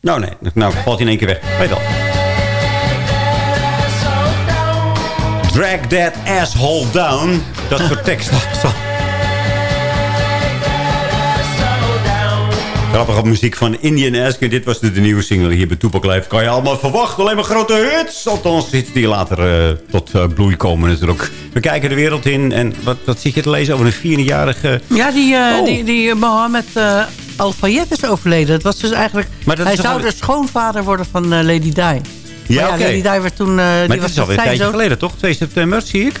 Nou nee, nou valt hij in één keer weg. Weet wel. Drag that asshole down. Dat soort tekst. Grappige muziek van Indian Askin. Dit was de, de nieuwe single hier bij Toepak Live. Kan je allemaal verwachten. Alleen maar grote hits. Althans, hits die later eh, tot eh, bloei komen natuurlijk. We kijken de wereld in. En wat, wat zit je te lezen over een vierjarige... Ja, die, eh, Oh. die, die Mohammed Al-Fayed is overleden. Dat was dus eigenlijk... Maar hij zou al- de schoonvader worden van Lady Di. Ja. Lady Di werd toen... die Maar dit was is alweer een zijn tijdje zoon. geleden, toch? 2 september, zie ik.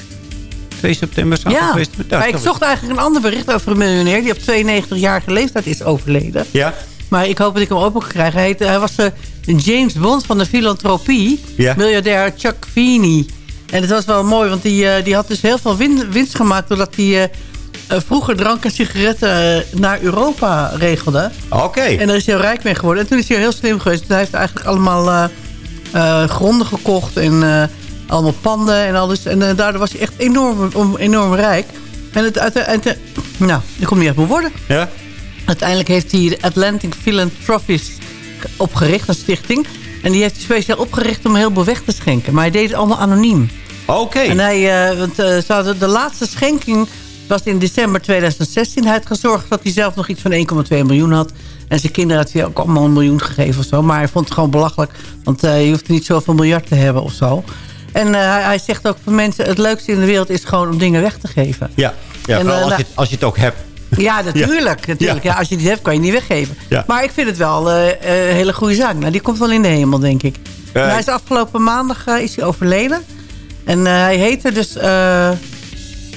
2 september het Ja, geweest. maar ik zocht eigenlijk een ander bericht over een miljonair... die op 92-jarige leeftijd is overleden. Ja? Maar ik hoop dat ik hem open kan krijgen. Hij, heet- hij was de James Bond van de filantropie. Ja. Miljardair Chuck Feeney. En het was wel mooi, want die, eh, die had dus heel veel win- winst gemaakt... doordat hij eh, eh, vroeger drank en sigaretten eh, naar Europa regelde. Oké. En daar is hij heel rijk mee geworden. En toen is hij heel slim geweest. Hij heeft eigenlijk allemaal eh, eh, gronden gekocht en eh, allemaal panden en alles. En eh, daardoor was hij echt enorm, om- enorm rijk. En het, uit, uit, nou, ik kom niet uit mijn woorden. Ja? Uiteindelijk heeft hij de Atlantic Philanthropies opgericht, een stichting. En die heeft hij speciaal opgericht om heel veel weg te schenken. Maar hij deed het allemaal anoniem. Oké. En hij, eh, want, eh, hadden de laatste schenking was in december 2016. Hij had gezorgd dat hij zelf nog iets van 1,2 miljoen had. En zijn kinderen had hij ook allemaal een miljoen gegeven of zo. Maar hij vond het gewoon belachelijk. Want je hoeft niet zoveel miljard te hebben of zo. En eh, hij, zegt ook voor mensen... het leukste in de wereld is gewoon om dingen weg te geven. Ja, ja En, vooral eh, als, nou- je, het- als je het ook hebt. Ja, (laughs) natuurlijk. natuurlijk. Ja. als je het hebt, kan je het niet weggeven. Ja. Maar ik vind het wel eh, eh, een hele goede zaak. Nou, die komt wel in de hemel, denk ik. En hij is afgelopen maandag is hij overleden. En hij heette dus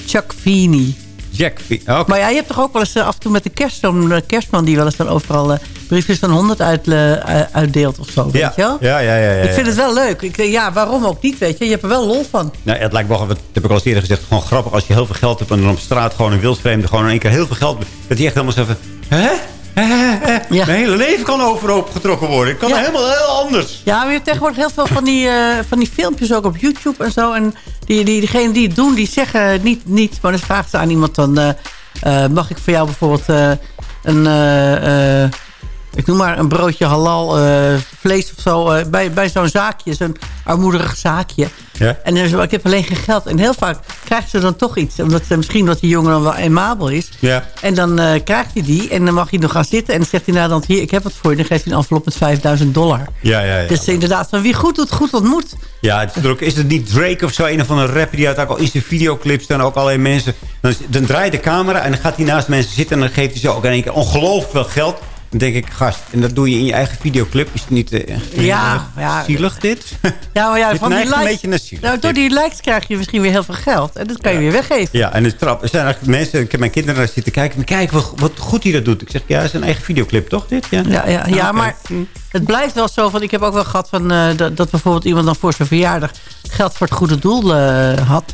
Chuck Feeney. Jack. Oké. Maar ja, je hebt toch ook wel eens eh, af en toe met de kerstman, de kerstman die wel eens dan overal eh, briefjes van 100 uit, eh, uitdeelt of zo. Ja. Weet je wel? Ja, ja, ja, ja, Ik vind ja. het wel leuk. Ik, ja, waarom ook niet, weet je? Je hebt er wel lol van. Nou, het lijkt me wel, dat heb ik al eens eerder gezegd, gewoon grappig als je heel veel geld hebt en dan op straat gewoon een wildvreemde gewoon in één keer heel veel geld, dat die echt helemaal zo van, hè? Hè, hè, hè? Mijn hele leven kan overhoop getrokken worden. Ik kan Ja. helemaal heel anders. Ja, maar je hebt tegenwoordig heel veel van die, eh, van die filmpjes ook op YouTube en zo. En die, die, diegenen die het doen, die zeggen niet niets. Maar dan vraagt ze aan iemand dan... eh, eh, mag ik voor jou bijvoorbeeld eh, een... ik noem maar een broodje halal eh, vlees of zo. eh, bij bij zo'n zaakje, zo'n armoedig zaakje. Ja. En dan zo, ik heb alleen geen geld. En heel vaak krijgen ze dan toch iets. Omdat ze misschien dat die jongen dan wel aimabel is. Ja. En dan eh, krijgt hij die. En dan mag hij nog gaan zitten. En dan zegt hij nou dan hier, ik heb het voor je. Dan geeft hij een envelop met 5000 dollar. Ja, ja, ja. Dus inderdaad, van wie goed doet, goed ontmoet. Ja, het is, ook, is het niet Drake of zo, een of andere rapper die uit ook al in zijn videoclips dan ook alleen mensen. Dan, dan draait de camera en dan gaat hij naast mensen zitten en dan geeft hij ze ook in één keer ongelooflijk veel geld. Dan denk ik, gast, en dat doe je in je eigen videoclip. Is het niet Ja, ja. zielig dit? Ja, maar ja, (laughs) Dit van die neigt een likes, beetje naar zielig, nou, door die likes krijg je misschien weer heel veel geld. En dat kan je weer weggeven. Ja, en het trap. Er zijn eigenlijk mensen, ik heb mijn kinderen naar zitten kijken. En kijk wat, wat goed hij dat doet. Ik zeg, ja, het is een eigen videoclip, toch dit? Ja, Ja, ja, ja Oké. maar het blijft wel zo. Van, ik heb ook wel gehad van, eh, dat, dat bijvoorbeeld iemand dan voor zijn verjaardag geld voor het goede doel eh, had.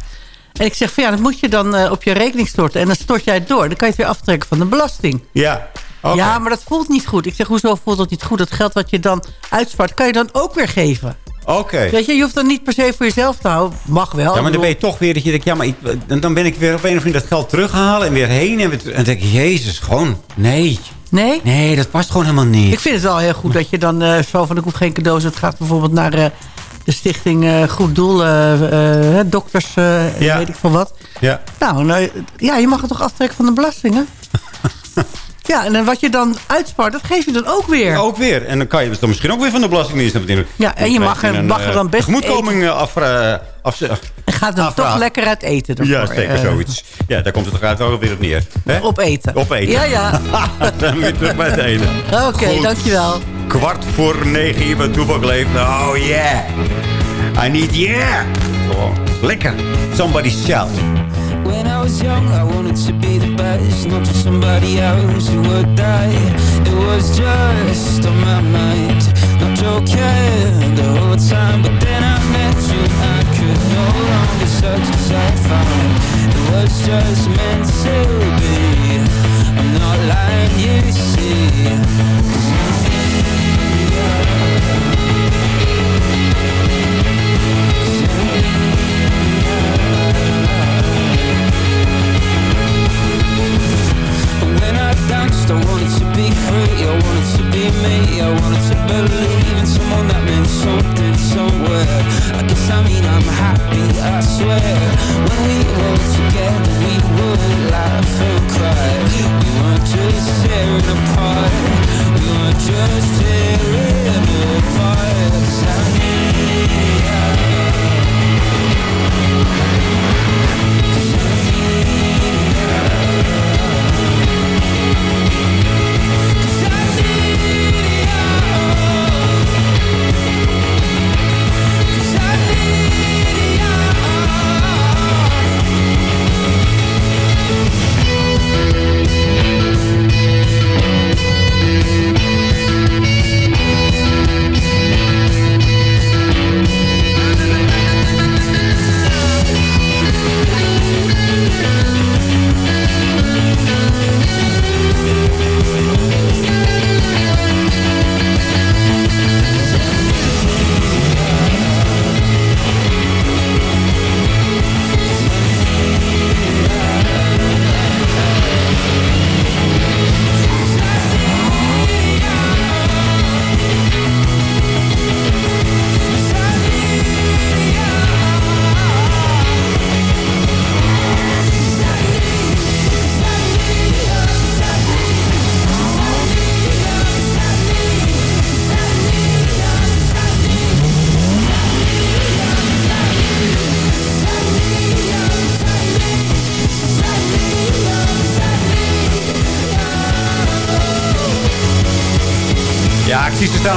En ik zeg van ja, dat moet je dan op je rekening storten. En dan stort jij het door. Dan kan je het weer aftrekken van de belasting. Ja, Ja, maar dat voelt niet goed. Ik zeg, hoezo voelt dat niet goed? Dat geld wat je dan uitspart, kan je dan ook weer geven. Oké. Weet je, je hoeft dan niet per se voor jezelf te houden. Mag wel. Ja, maar dan ben je toch weer dat je denkt, ja, maar ik, dan ben ik weer op een of andere dat geld terughalen en weer heen. En, weer en dan denk ik, jezus, gewoon, nee. Nee? Nee, dat past gewoon helemaal niet. Ik vind het wel heel goed dat je dan eh, zo van... ik hoef geen cadeaus. Het gaat bijvoorbeeld naar eh, de stichting eh, Goed Doel. dokters, Ja. weet ik veel wat. Ja. Nou, nou, ja, je mag het toch aftrekken van de belastingen? (laughs) ja, en wat je dan uitspart, dat geef je dan ook weer. Ook weer. En dan kan je dus dan misschien ook weer van de Belastingdienst natuurlijk. Ja, en je mag er- mag er eh, dan best tegemoetkoming eh, af, eh, af, En gaat dan toch lekker uit eten ervoor. Ja, zeker eh, zoiets. Ja, daar komt het toch uit ook weer op neer. Hè? Op eten. Op eten. Ja, ja. (laughs) dan weer terug bij het eten. Oké, dankjewel. Kwart voor negen hier bij Toebak leeft. Oh yeah. I need yeah. Gewoon lekker. Somebody shout. When I was young, I wanted to be the best, not just somebody else who would die. It was just on my mind, not joking the whole time. But then I met you, I could no longer search 'cause I found it was just meant to be. I'm not lying, you see. bounced I wanted to be free, I wanted to be me. I wanted to believe in someone that meant something somewhere. I guess I mean I'm happy, I swear. When we were together we would laugh and cry. We weren't just tearing apart. We weren't just tearing apart. Cause I need you.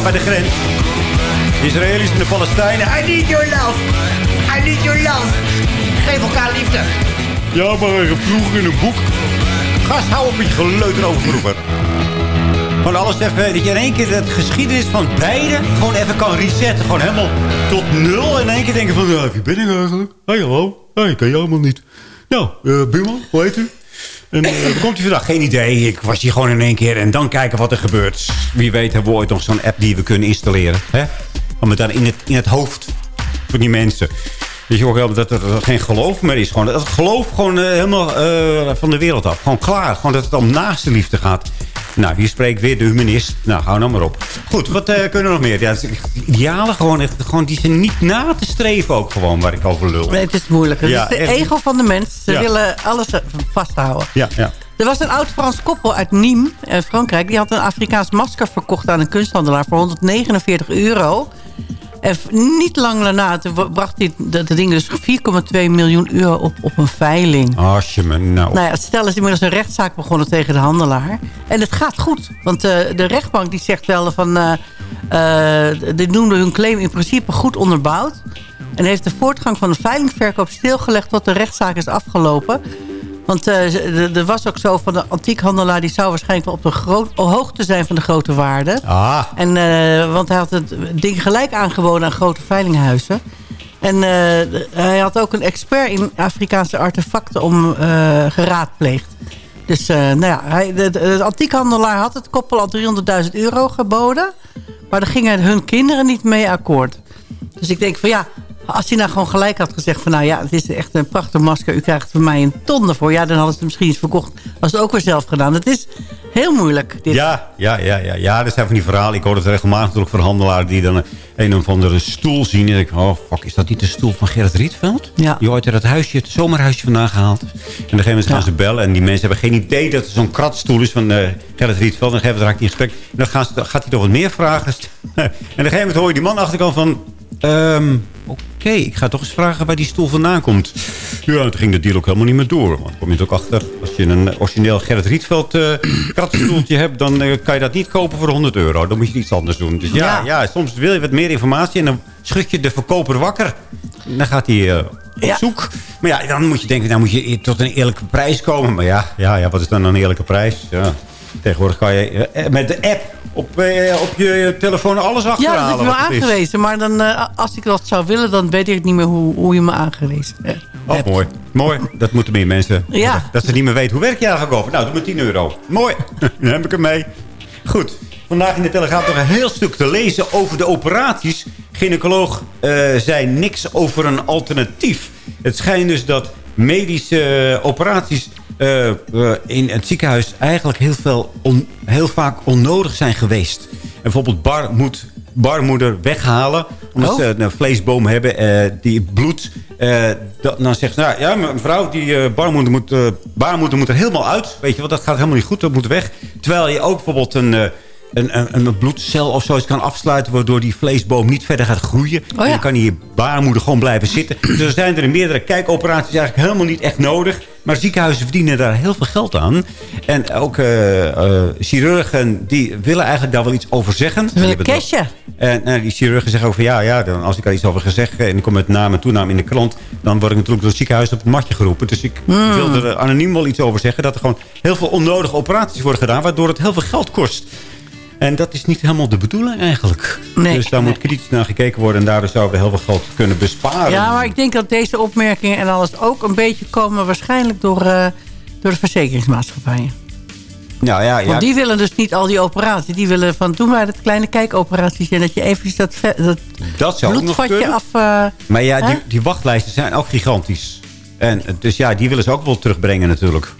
Staan bij de grens. De Israëli's en de Palestijnen. I need your love. I need your love. Geef elkaar liefde. Ja, maar vroeger in een boek. Gast, hou op met je geleuter over vroeger. Gewoon alles even, dat je in één keer de geschiedenis van beide gewoon even kan resetten. Gewoon helemaal tot nul. En in één keer denken van, ja, wie ben ik eigenlijk? Hé, hallo. Hé, ik ken je helemaal niet. Nou, uh, buurman, hoe heet u? Waar komt u vandaag? Geen idee. Ik was hier gewoon in één keer. En dan kijken wat er gebeurt. Wie weet hebben we ooit nog zo'n app die we kunnen installeren. Hè? Om het dan in het, in het hoofd van die mensen. Dus je ook wel dat er geen geloof meer is. Gewoon, dat het geloof gewoon uh, helemaal van de wereld af. Gewoon klaar. Gewoon dat het om naaste liefde gaat. Nou, hier spreekt weer de humanist. Nou, hou nou maar op. Goed, wat uh, kunnen we nog meer? Ja, idealen gewoon, echt, gewoon, die zijn niet na te streven ook gewoon, waar ik over lul. Nee, het is moeilijk. Het Ja, is de echt. ego van de mens. Ze Ja. willen alles eh, vasthouden. Ja, ja. Er was een oud-Frans koppel uit Nîmes, eh, Frankrijk. Die had een Afrikaans masker verkocht aan een kunsthandelaar voor 149 euro. En niet lang daarna bracht hij dat ding dus 4,2 miljoen euro op, op een veiling. Als je me nou... Nou ja, het stel is inmiddels een rechtszaak begonnen tegen de handelaar. En het gaat goed. Want eh, de rechtbank die zegt wel van... eh, die noemde hun claim in principe goed onderbouwd. En heeft de voortgang van de veilingverkoop stilgelegd... tot de rechtszaak is afgelopen. Want eh, ze- er- was ook zo van de antiekhandelaar... die zou waarschijnlijk wel op de groot, hoogte zijn van de grote waarde. Ah. En, eh, want hij had het ding gelijk aangeboden aan grote veilinghuizen. En eh, hij had ook een expert in Afrikaanse artefacten om eh, geraadpleegd. Dus eh, nou ja, hij, de, de, de antiekhandelaar had het koppel al 300.000 euro geboden. Maar daar gingen hun kinderen niet mee akkoord. Dus ik denk van ja, als hij nou gewoon gelijk had gezegd van... nou ja, het is echt een prachtig masker. U krijgt van mij een ton ervoor. Ja, dan hadden ze het misschien eens verkocht. Als het ook weer zelf gedaan. Het is heel moeilijk. Dit. Ja, ja, ja, ja, ja, dat zijn van die verhalen. Ik hoor het regelmatig natuurlijk van handelaars die dan een of andere stoel zien. En ik denk, oh fuck, is dat niet de stoel van Gerrit Rietveld? Ja. Die ooit uit het huisje, het zomerhuisje vandaan gehaald. En op een gegeven moment gaan ze bellen. En die mensen hebben geen idee dat het zo'n kratstoel is van eh, Gerrit Rietveld. En dan raakt hij in gesprek. En dan gaan ze, dan gaat hij toch wat meer vragen. (laughs) en op een gegeven moment hoor je die man achterkant van... ehm, Oké, ik ga toch eens vragen waar die stoel vandaan komt. Ja, toen ging de deal ook helemaal niet meer door. Want dan kom je er ook achter. Als je een origineel Gerrit Rietveld eh (clears throat) kratstoeltje hebt... dan eh, kan je dat niet kopen voor 100 euro. Dan moet je iets anders doen. Dus ja, ja. Ja. soms wil je wat meer informatie... en dan schud je de verkoper wakker. En dan gaat hij eh, op Ja. zoek. Maar ja, dan moet je denken... nou moet je tot een eerlijke prijs komen. Maar ja, ja, ja wat is dan een eerlijke prijs? Ja. Tegenwoordig kan je eh, met de app op, eh, op je telefoon alles achterhalen. Ja, dat het is. aangewezen. Maar dan, eh, als ik dat zou willen, dan weet ik niet meer hoe, hoe je me aangewezen hebt. Oh, mooi. Mooi. Dat moeten meer mensen. Ja. Dat ze niet meer weten. Hoe werk je eigenlijk over? Nou, doe maar 10 euro. Mooi. (laughs) Dan heb ik hem mee. Goed. Vandaag in de Telegraaf nog een heel stuk te lezen over de operaties. Gynaecoloog zei niks over een alternatief. Het schijnt dus dat medische operaties eh, eh, in het ziekenhuis eigenlijk heel, veel on- heel vaak onnodig zijn geweest. En bijvoorbeeld bar moet baarmoeder weghalen. Omdat Oh. ze een vleesboom hebben eh, die bloed. dat- dan zegt ze, nou, ja, mevrouw, die baarmoeder, moet, baarmoeder moet er helemaal uit. Weet je wel, dat gaat helemaal niet goed, dat moet weg. Terwijl je ook bijvoorbeeld een... een, een, een bloedcel of zoiets kan afsluiten... waardoor die vleesboom niet verder gaat groeien. Oh ja. En dan kan die baarmoeder gewoon blijven zitten. Dus er zijn er in meerdere kijkoperaties eigenlijk helemaal niet echt nodig. Maar ziekenhuizen verdienen daar heel veel geld aan. En ook eh, eh, chirurgen die willen eigenlijk daar wel iets over zeggen. Ze willen en die chirurgen zeggen ook van ja, ja dan, als ik daar iets over ga zeggen... en ik kom met naam en toenaam in de krant... dan word ik natuurlijk door het ziekenhuis op het matje geroepen. Dus ik Hmm. wil er eh, anoniem wel iets over zeggen... dat er gewoon heel veel onnodige operaties worden gedaan... waardoor het heel veel geld kost. En dat is niet helemaal de bedoeling eigenlijk. Nee, dus daar moet kritisch naar gekeken worden... en daardoor zouden we heel veel geld kunnen besparen. Ja, maar ik denk dat deze opmerkingen en alles ook een beetje komen... waarschijnlijk door, eh, door de verzekeringsmaatschappijen. Nou ja, ja. Want die willen dus niet al die operaties. Die willen van, doen wij dat kleine kijkoperaties... en dat je even dat, dat dat zou ook nog bloedvatje af... eh, Maar ja, die, die wachtlijsten zijn ook gigantisch. En dus ja, die willen ze ook wel terugbrengen natuurlijk.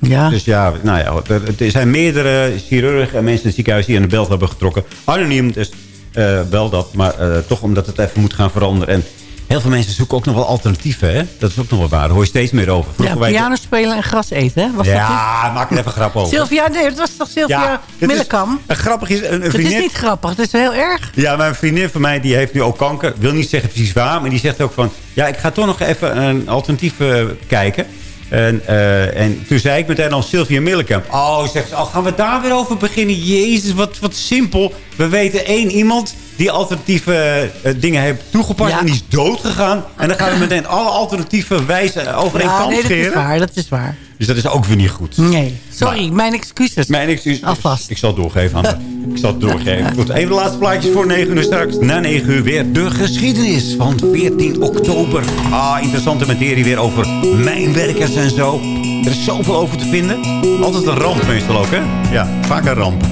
Ja. Dus ja, nou ja, er, zijn meerdere chirurgen en mensen in het ziekenhuis die aan de bel hebben getrokken. Anoniem, dus eh, wel dat. Maar eh, toch omdat het even moet gaan veranderen. En heel veel mensen zoeken ook nog wel alternatieven, hè? Dat is ook nog wel waar. Daar hoor je steeds meer over. ja, Vroeger wij- piano spelen en gras eten, hè? Was dat ja, maak er even grap niet? over. Sylvia, nee, dat was toch Sylvia Ja, is- Millekam? Grappig is, een, een Het is vriendin... niet grappig, het is heel erg. Ja, mijn vriendin van mij die heeft nu ook kanker. Wil niet zeggen precies waar, maar die zegt ook van... Ja, ik ga toch nog even een alternatief eh, kijken. En, eh, en toen zei ik meteen al Sylvia Millekamp. Oh, zegt ze, oh, gaan we daar weer over beginnen? Jezus, wat, wat simpel. We weten één iemand die alternatieve eh, dingen heeft toegepast. En die is dood gegaan. En dan gaan we meteen alle alternatieve wijzen over één Ja, kant nee, dat is scheren. waar, dat is waar. Dus dat is ook weer niet goed. Nee, sorry, mijn excuses. Mijn excuus. Alvast. Ik zal het doorgeven, Anne. Ik zal het doorgeven. Goed, even de laatste plaatjes voor 9 uur straks. Na 9 uur weer de geschiedenis van 14 oktober. Ah, interessante materie weer over mijnwerkers en zo. Er is zoveel over te vinden. Altijd een ramp meestal ook, hè? Ja, vaak een ramp.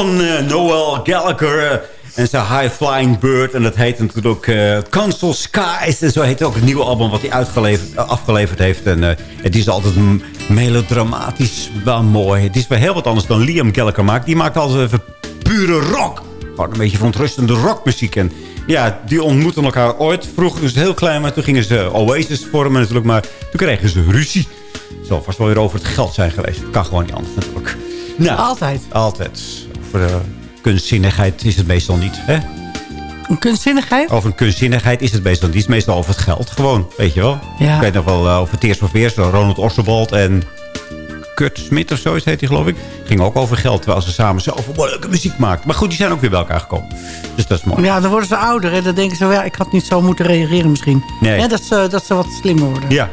Van eh, Noel Gallagher... eh, en zijn High Flying Bird. En dat heet natuurlijk ook Console Skies. En zo heet ook het nieuwe album wat hij uitgeleverd, afgeleverd heeft. En eh, het is altijd melodramatisch wel mooi. Het is wel heel wat anders dan Liam Gallagher maakt. Die maakt altijd even pure rock. Gewoon een beetje verontrustende rockmuziek. En ja, die ontmoeten elkaar ooit. Vroeger was het heel klein, maar toen gingen ze Oasis vormen natuurlijk. Maar toen kregen ze ruzie. Het zal vast wel weer over het geld zijn geweest. Dat kan gewoon niet anders natuurlijk. Nou, Altijd. Altijd. Voor de kunstzinnigheid is het meestal niet, hè? Een kunstzinnigheid? Over een kunstzinnigheid is het meestal. Is meestal over het geld. Gewoon, weet je wel. Ja. Ik weet nog wel eh, over Teers van Veers. Ronald Ossenwald en Kurt Smit of zo heet hij geloof ik. Ging ook over geld. Terwijl ze samen zoveel leuke muziek maakten. Maar goed, die zijn ook weer bij elkaar gekomen. Dus dat is mooi. Ja, dan worden ze ouder. En dan denken ze, ja, ik had niet zo moeten reageren misschien. Nee. Ja, dat, ze, dat ze wat slimmer worden. Ja.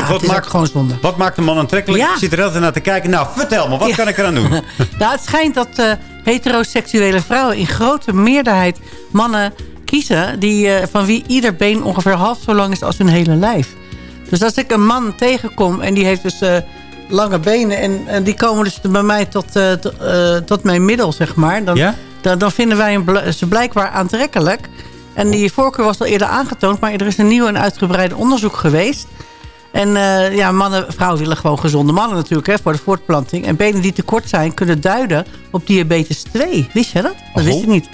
Ja, wat, maakt, gewoon zonde. wat maakt de man aantrekkelijk? Ja. Ik zit er altijd naar te kijken. Nou, vertel me, wat Ja. kan ik eraan doen? (laughs) Nou, het schijnt dat eh, heteroseksuele vrouwen in grote meerderheid mannen kiezen... Die, eh, van wie ieder been ongeveer half zo lang is als hun hele lijf. Dus als ik een man tegenkom en die heeft dus eh, lange benen... En, en die komen dus bij mij tot, tot mijn middel, zeg maar... Dan, Ja? dan, dan vinden wij hem bl- ze blijkbaar aantrekkelijk. En die voorkeur was al eerder aangetoond... maar er is een nieuw en uitgebreid onderzoek geweest... En eh, ja, mannen, vrouwen willen gewoon gezonde mannen natuurlijk hè, voor de voortplanting. En benen die te kort zijn kunnen duiden op diabetes 2. Wist je dat? Dat wist ik niet.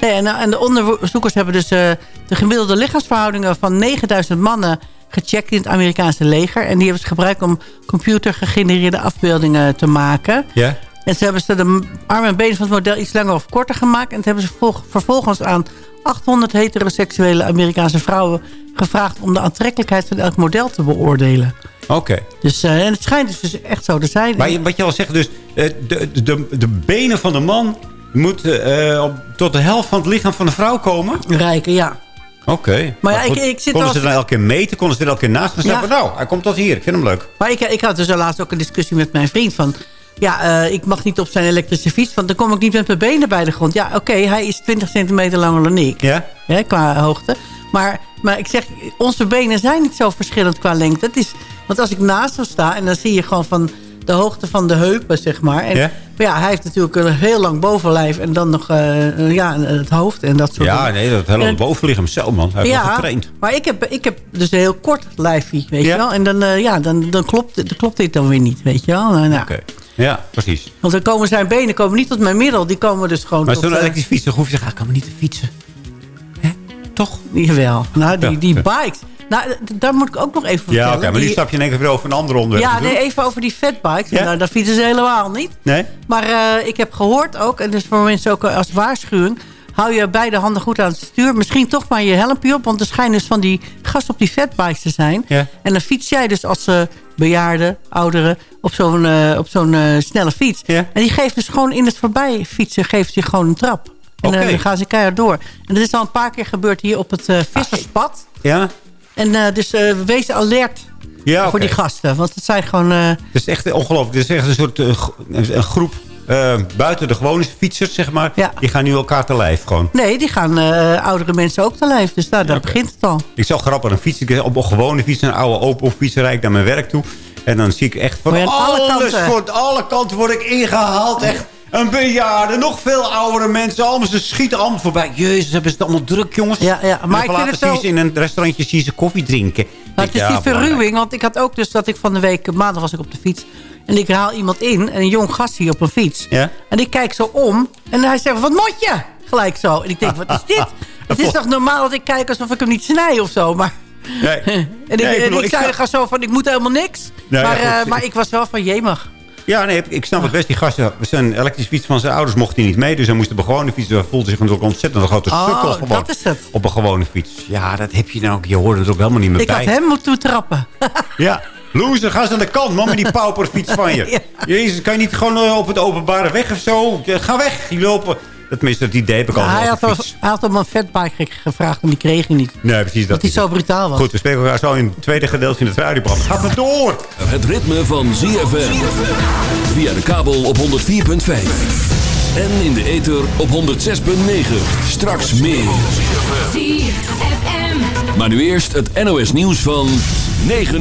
Nee, en, eh, en de onderzoekers hebben dus eh, de gemiddelde lichaamsverhoudingen van 9000 mannen gecheckt in het Amerikaanse leger. En die hebben ze gebruikt om computergegenereerde afbeeldingen te maken. Ja? En ze hebben ze de armen en benen van het model iets langer of korter gemaakt. En dat hebben ze vervolg- vervolgens aan 800 heteroseksuele Amerikaanse vrouwen gevraagd... om de aantrekkelijkheid van elk model te beoordelen. Oké. Dus, eh, en het schijnt dus echt zo te zijn. Maar je- wat je al zegt, dus eh, de, de, de benen van de man moeten eh, tot de helft van het lichaam van de vrouw komen? Rijken, ja. Oké. Maar ja, goed, ik- ik zit konden ze dan elke keer meten? Konden ze er elke keer naast gaan? Ja. Nou, hij komt tot hier. Ik vind hem leuk. Maar ik, ik had dus laatst ook een discussie met mijn vriend van... Ja, eh, ik mag niet op zijn elektrische fiets, want dan kom ik niet met mijn benen bij de grond. Ja, oké, hij is 20 centimeter langer dan ik. Ja? Hè, qua hoogte. Maar, maar ik zeg, onze benen zijn niet zo verschillend qua lengte. Het is, want als ik naast hem sta en dan zie je gewoon van de hoogte van de heupen, zeg maar. En, Ja? maar ja, hij heeft natuurlijk een heel lang bovenlijf en dan nog eh, ja, het hoofd en dat soort Ja, dingen. nee, dat hele En- bovenlichaam zo, man. Hij wel getraind. maar ik heb, ik heb dus een heel kort lijfje, weet Ja? je wel. En dan, eh, ja, dan, dan, klopt, dan klopt dit dan weer niet, weet je wel. Nou, nou. Oké. Ja, precies. Want dan komen zijn benen komen niet tot mijn middel. Die komen dus gewoon Maar tot... zo'n eh, elektrische fiets, dan hoef je ah, ik kan me niet te fietsen. Toch? Jawel. Nou, die, die bikes. Nou, daar moet ik ook nog even vertellen. Ja, oké, maar nu Die- stap je in één keer weer over een ander onderwerp. Ja, nee, even over die fatbikes. Ja? Nou, daar fietsen ze helemaal niet. Nee? Maar eh, ik heb gehoord ook, en dus voor mensen ook als waarschuwing... hou je beide handen goed aan het stuur. Misschien toch maar je helmpje op, want er schijnen dus van die gasten op die fatbikes te zijn. Ja. En dan fiets jij dus als eh bejaarde, ouderen, op zo'n eh, op zo'n eh, snelle fiets. Ja. En die geeft dus gewoon in het voorbij fietsen, geeft je gewoon een trap. En eh, dan gaan ze keihard door. En dat is al een paar keer gebeurd hier op het visserspad. Ja? En dus wees alert Ja, voor die gasten. Want het zijn gewoon... Het is echt ongelooflijk. Het is echt een soort een groep eh, buiten de gewone fietsers, zeg maar. Die gaan nu elkaar te lijf gewoon. nee, die gaan eh, oudere mensen ook te lijf. Dus daar, daar begint het al. Ik zag grappig, een fiets. Ik op een gewone fiets, een oude Opel fiets, rijd ik naar mijn werk toe. En dan zie ik echt van alle kanten. voor alle kanten word ik ingehaald. Echt een bejaarde, nog veel oudere mensen. Allemaal, ze schieten allemaal voorbij. Jezus, hebben ze het allemaal druk, jongens. Ja, ja, maar ik vind het ze in een restaurantje zie ze koffie drinken. Maar het is die verruwing. Want ik had ook dus dat ik van de week... Maandag was ik op de fiets. En ik haal iemand in. En een jong gastje op een fiets. Ja? En ik kijk zo om. En hij zegt, wat moet je? Gelijk zo. En ik denk, wat is dit? (laughs) Het is toch normaal dat ik kijk alsof ik hem niet snij of zo. Maar... Nee. (laughs) En ik, Nee, ik bedoel, ik ik zei ga zo van, ik moet helemaal niks. Nee, maar, ja, eh, maar ik was wel van, jemig. Ja, nee, ik snap het best. Die gasten, zijn elektrische fiets van zijn ouders mocht hij niet mee. Dus hij moest op een gewone fiets. Hij voelde zich natuurlijk ontzettend een grote Oh, sukkel gewoon. dat is het. Op een gewone fiets. Ja, dat heb je nou ook. Je hoorde er ook helemaal niet meer Ik bij. had hem moeten trappen. Ja. (laughs) Loser, ga eens aan de kant, man, met die (laughs) pauperfiets van je. Jezus, kan je niet gewoon eh, op het openbare weg of zo? Ga weg, die lopen. Dat tenminste, dat idee heb ik al. hij, had al, hij had om een fatbike ge- gevraagd en die kreeg hij niet. Nee, precies. Dat Dat hij is zo brutaal was. Goed, we spreken elkaar zo in het tweede gedeelte in het radioprogramma. Gaat maar door! Het ritme van ZFM. Via de kabel op 104.5. En in de ether op 106.9. Straks meer. Maar nu eerst het NOS nieuws van 9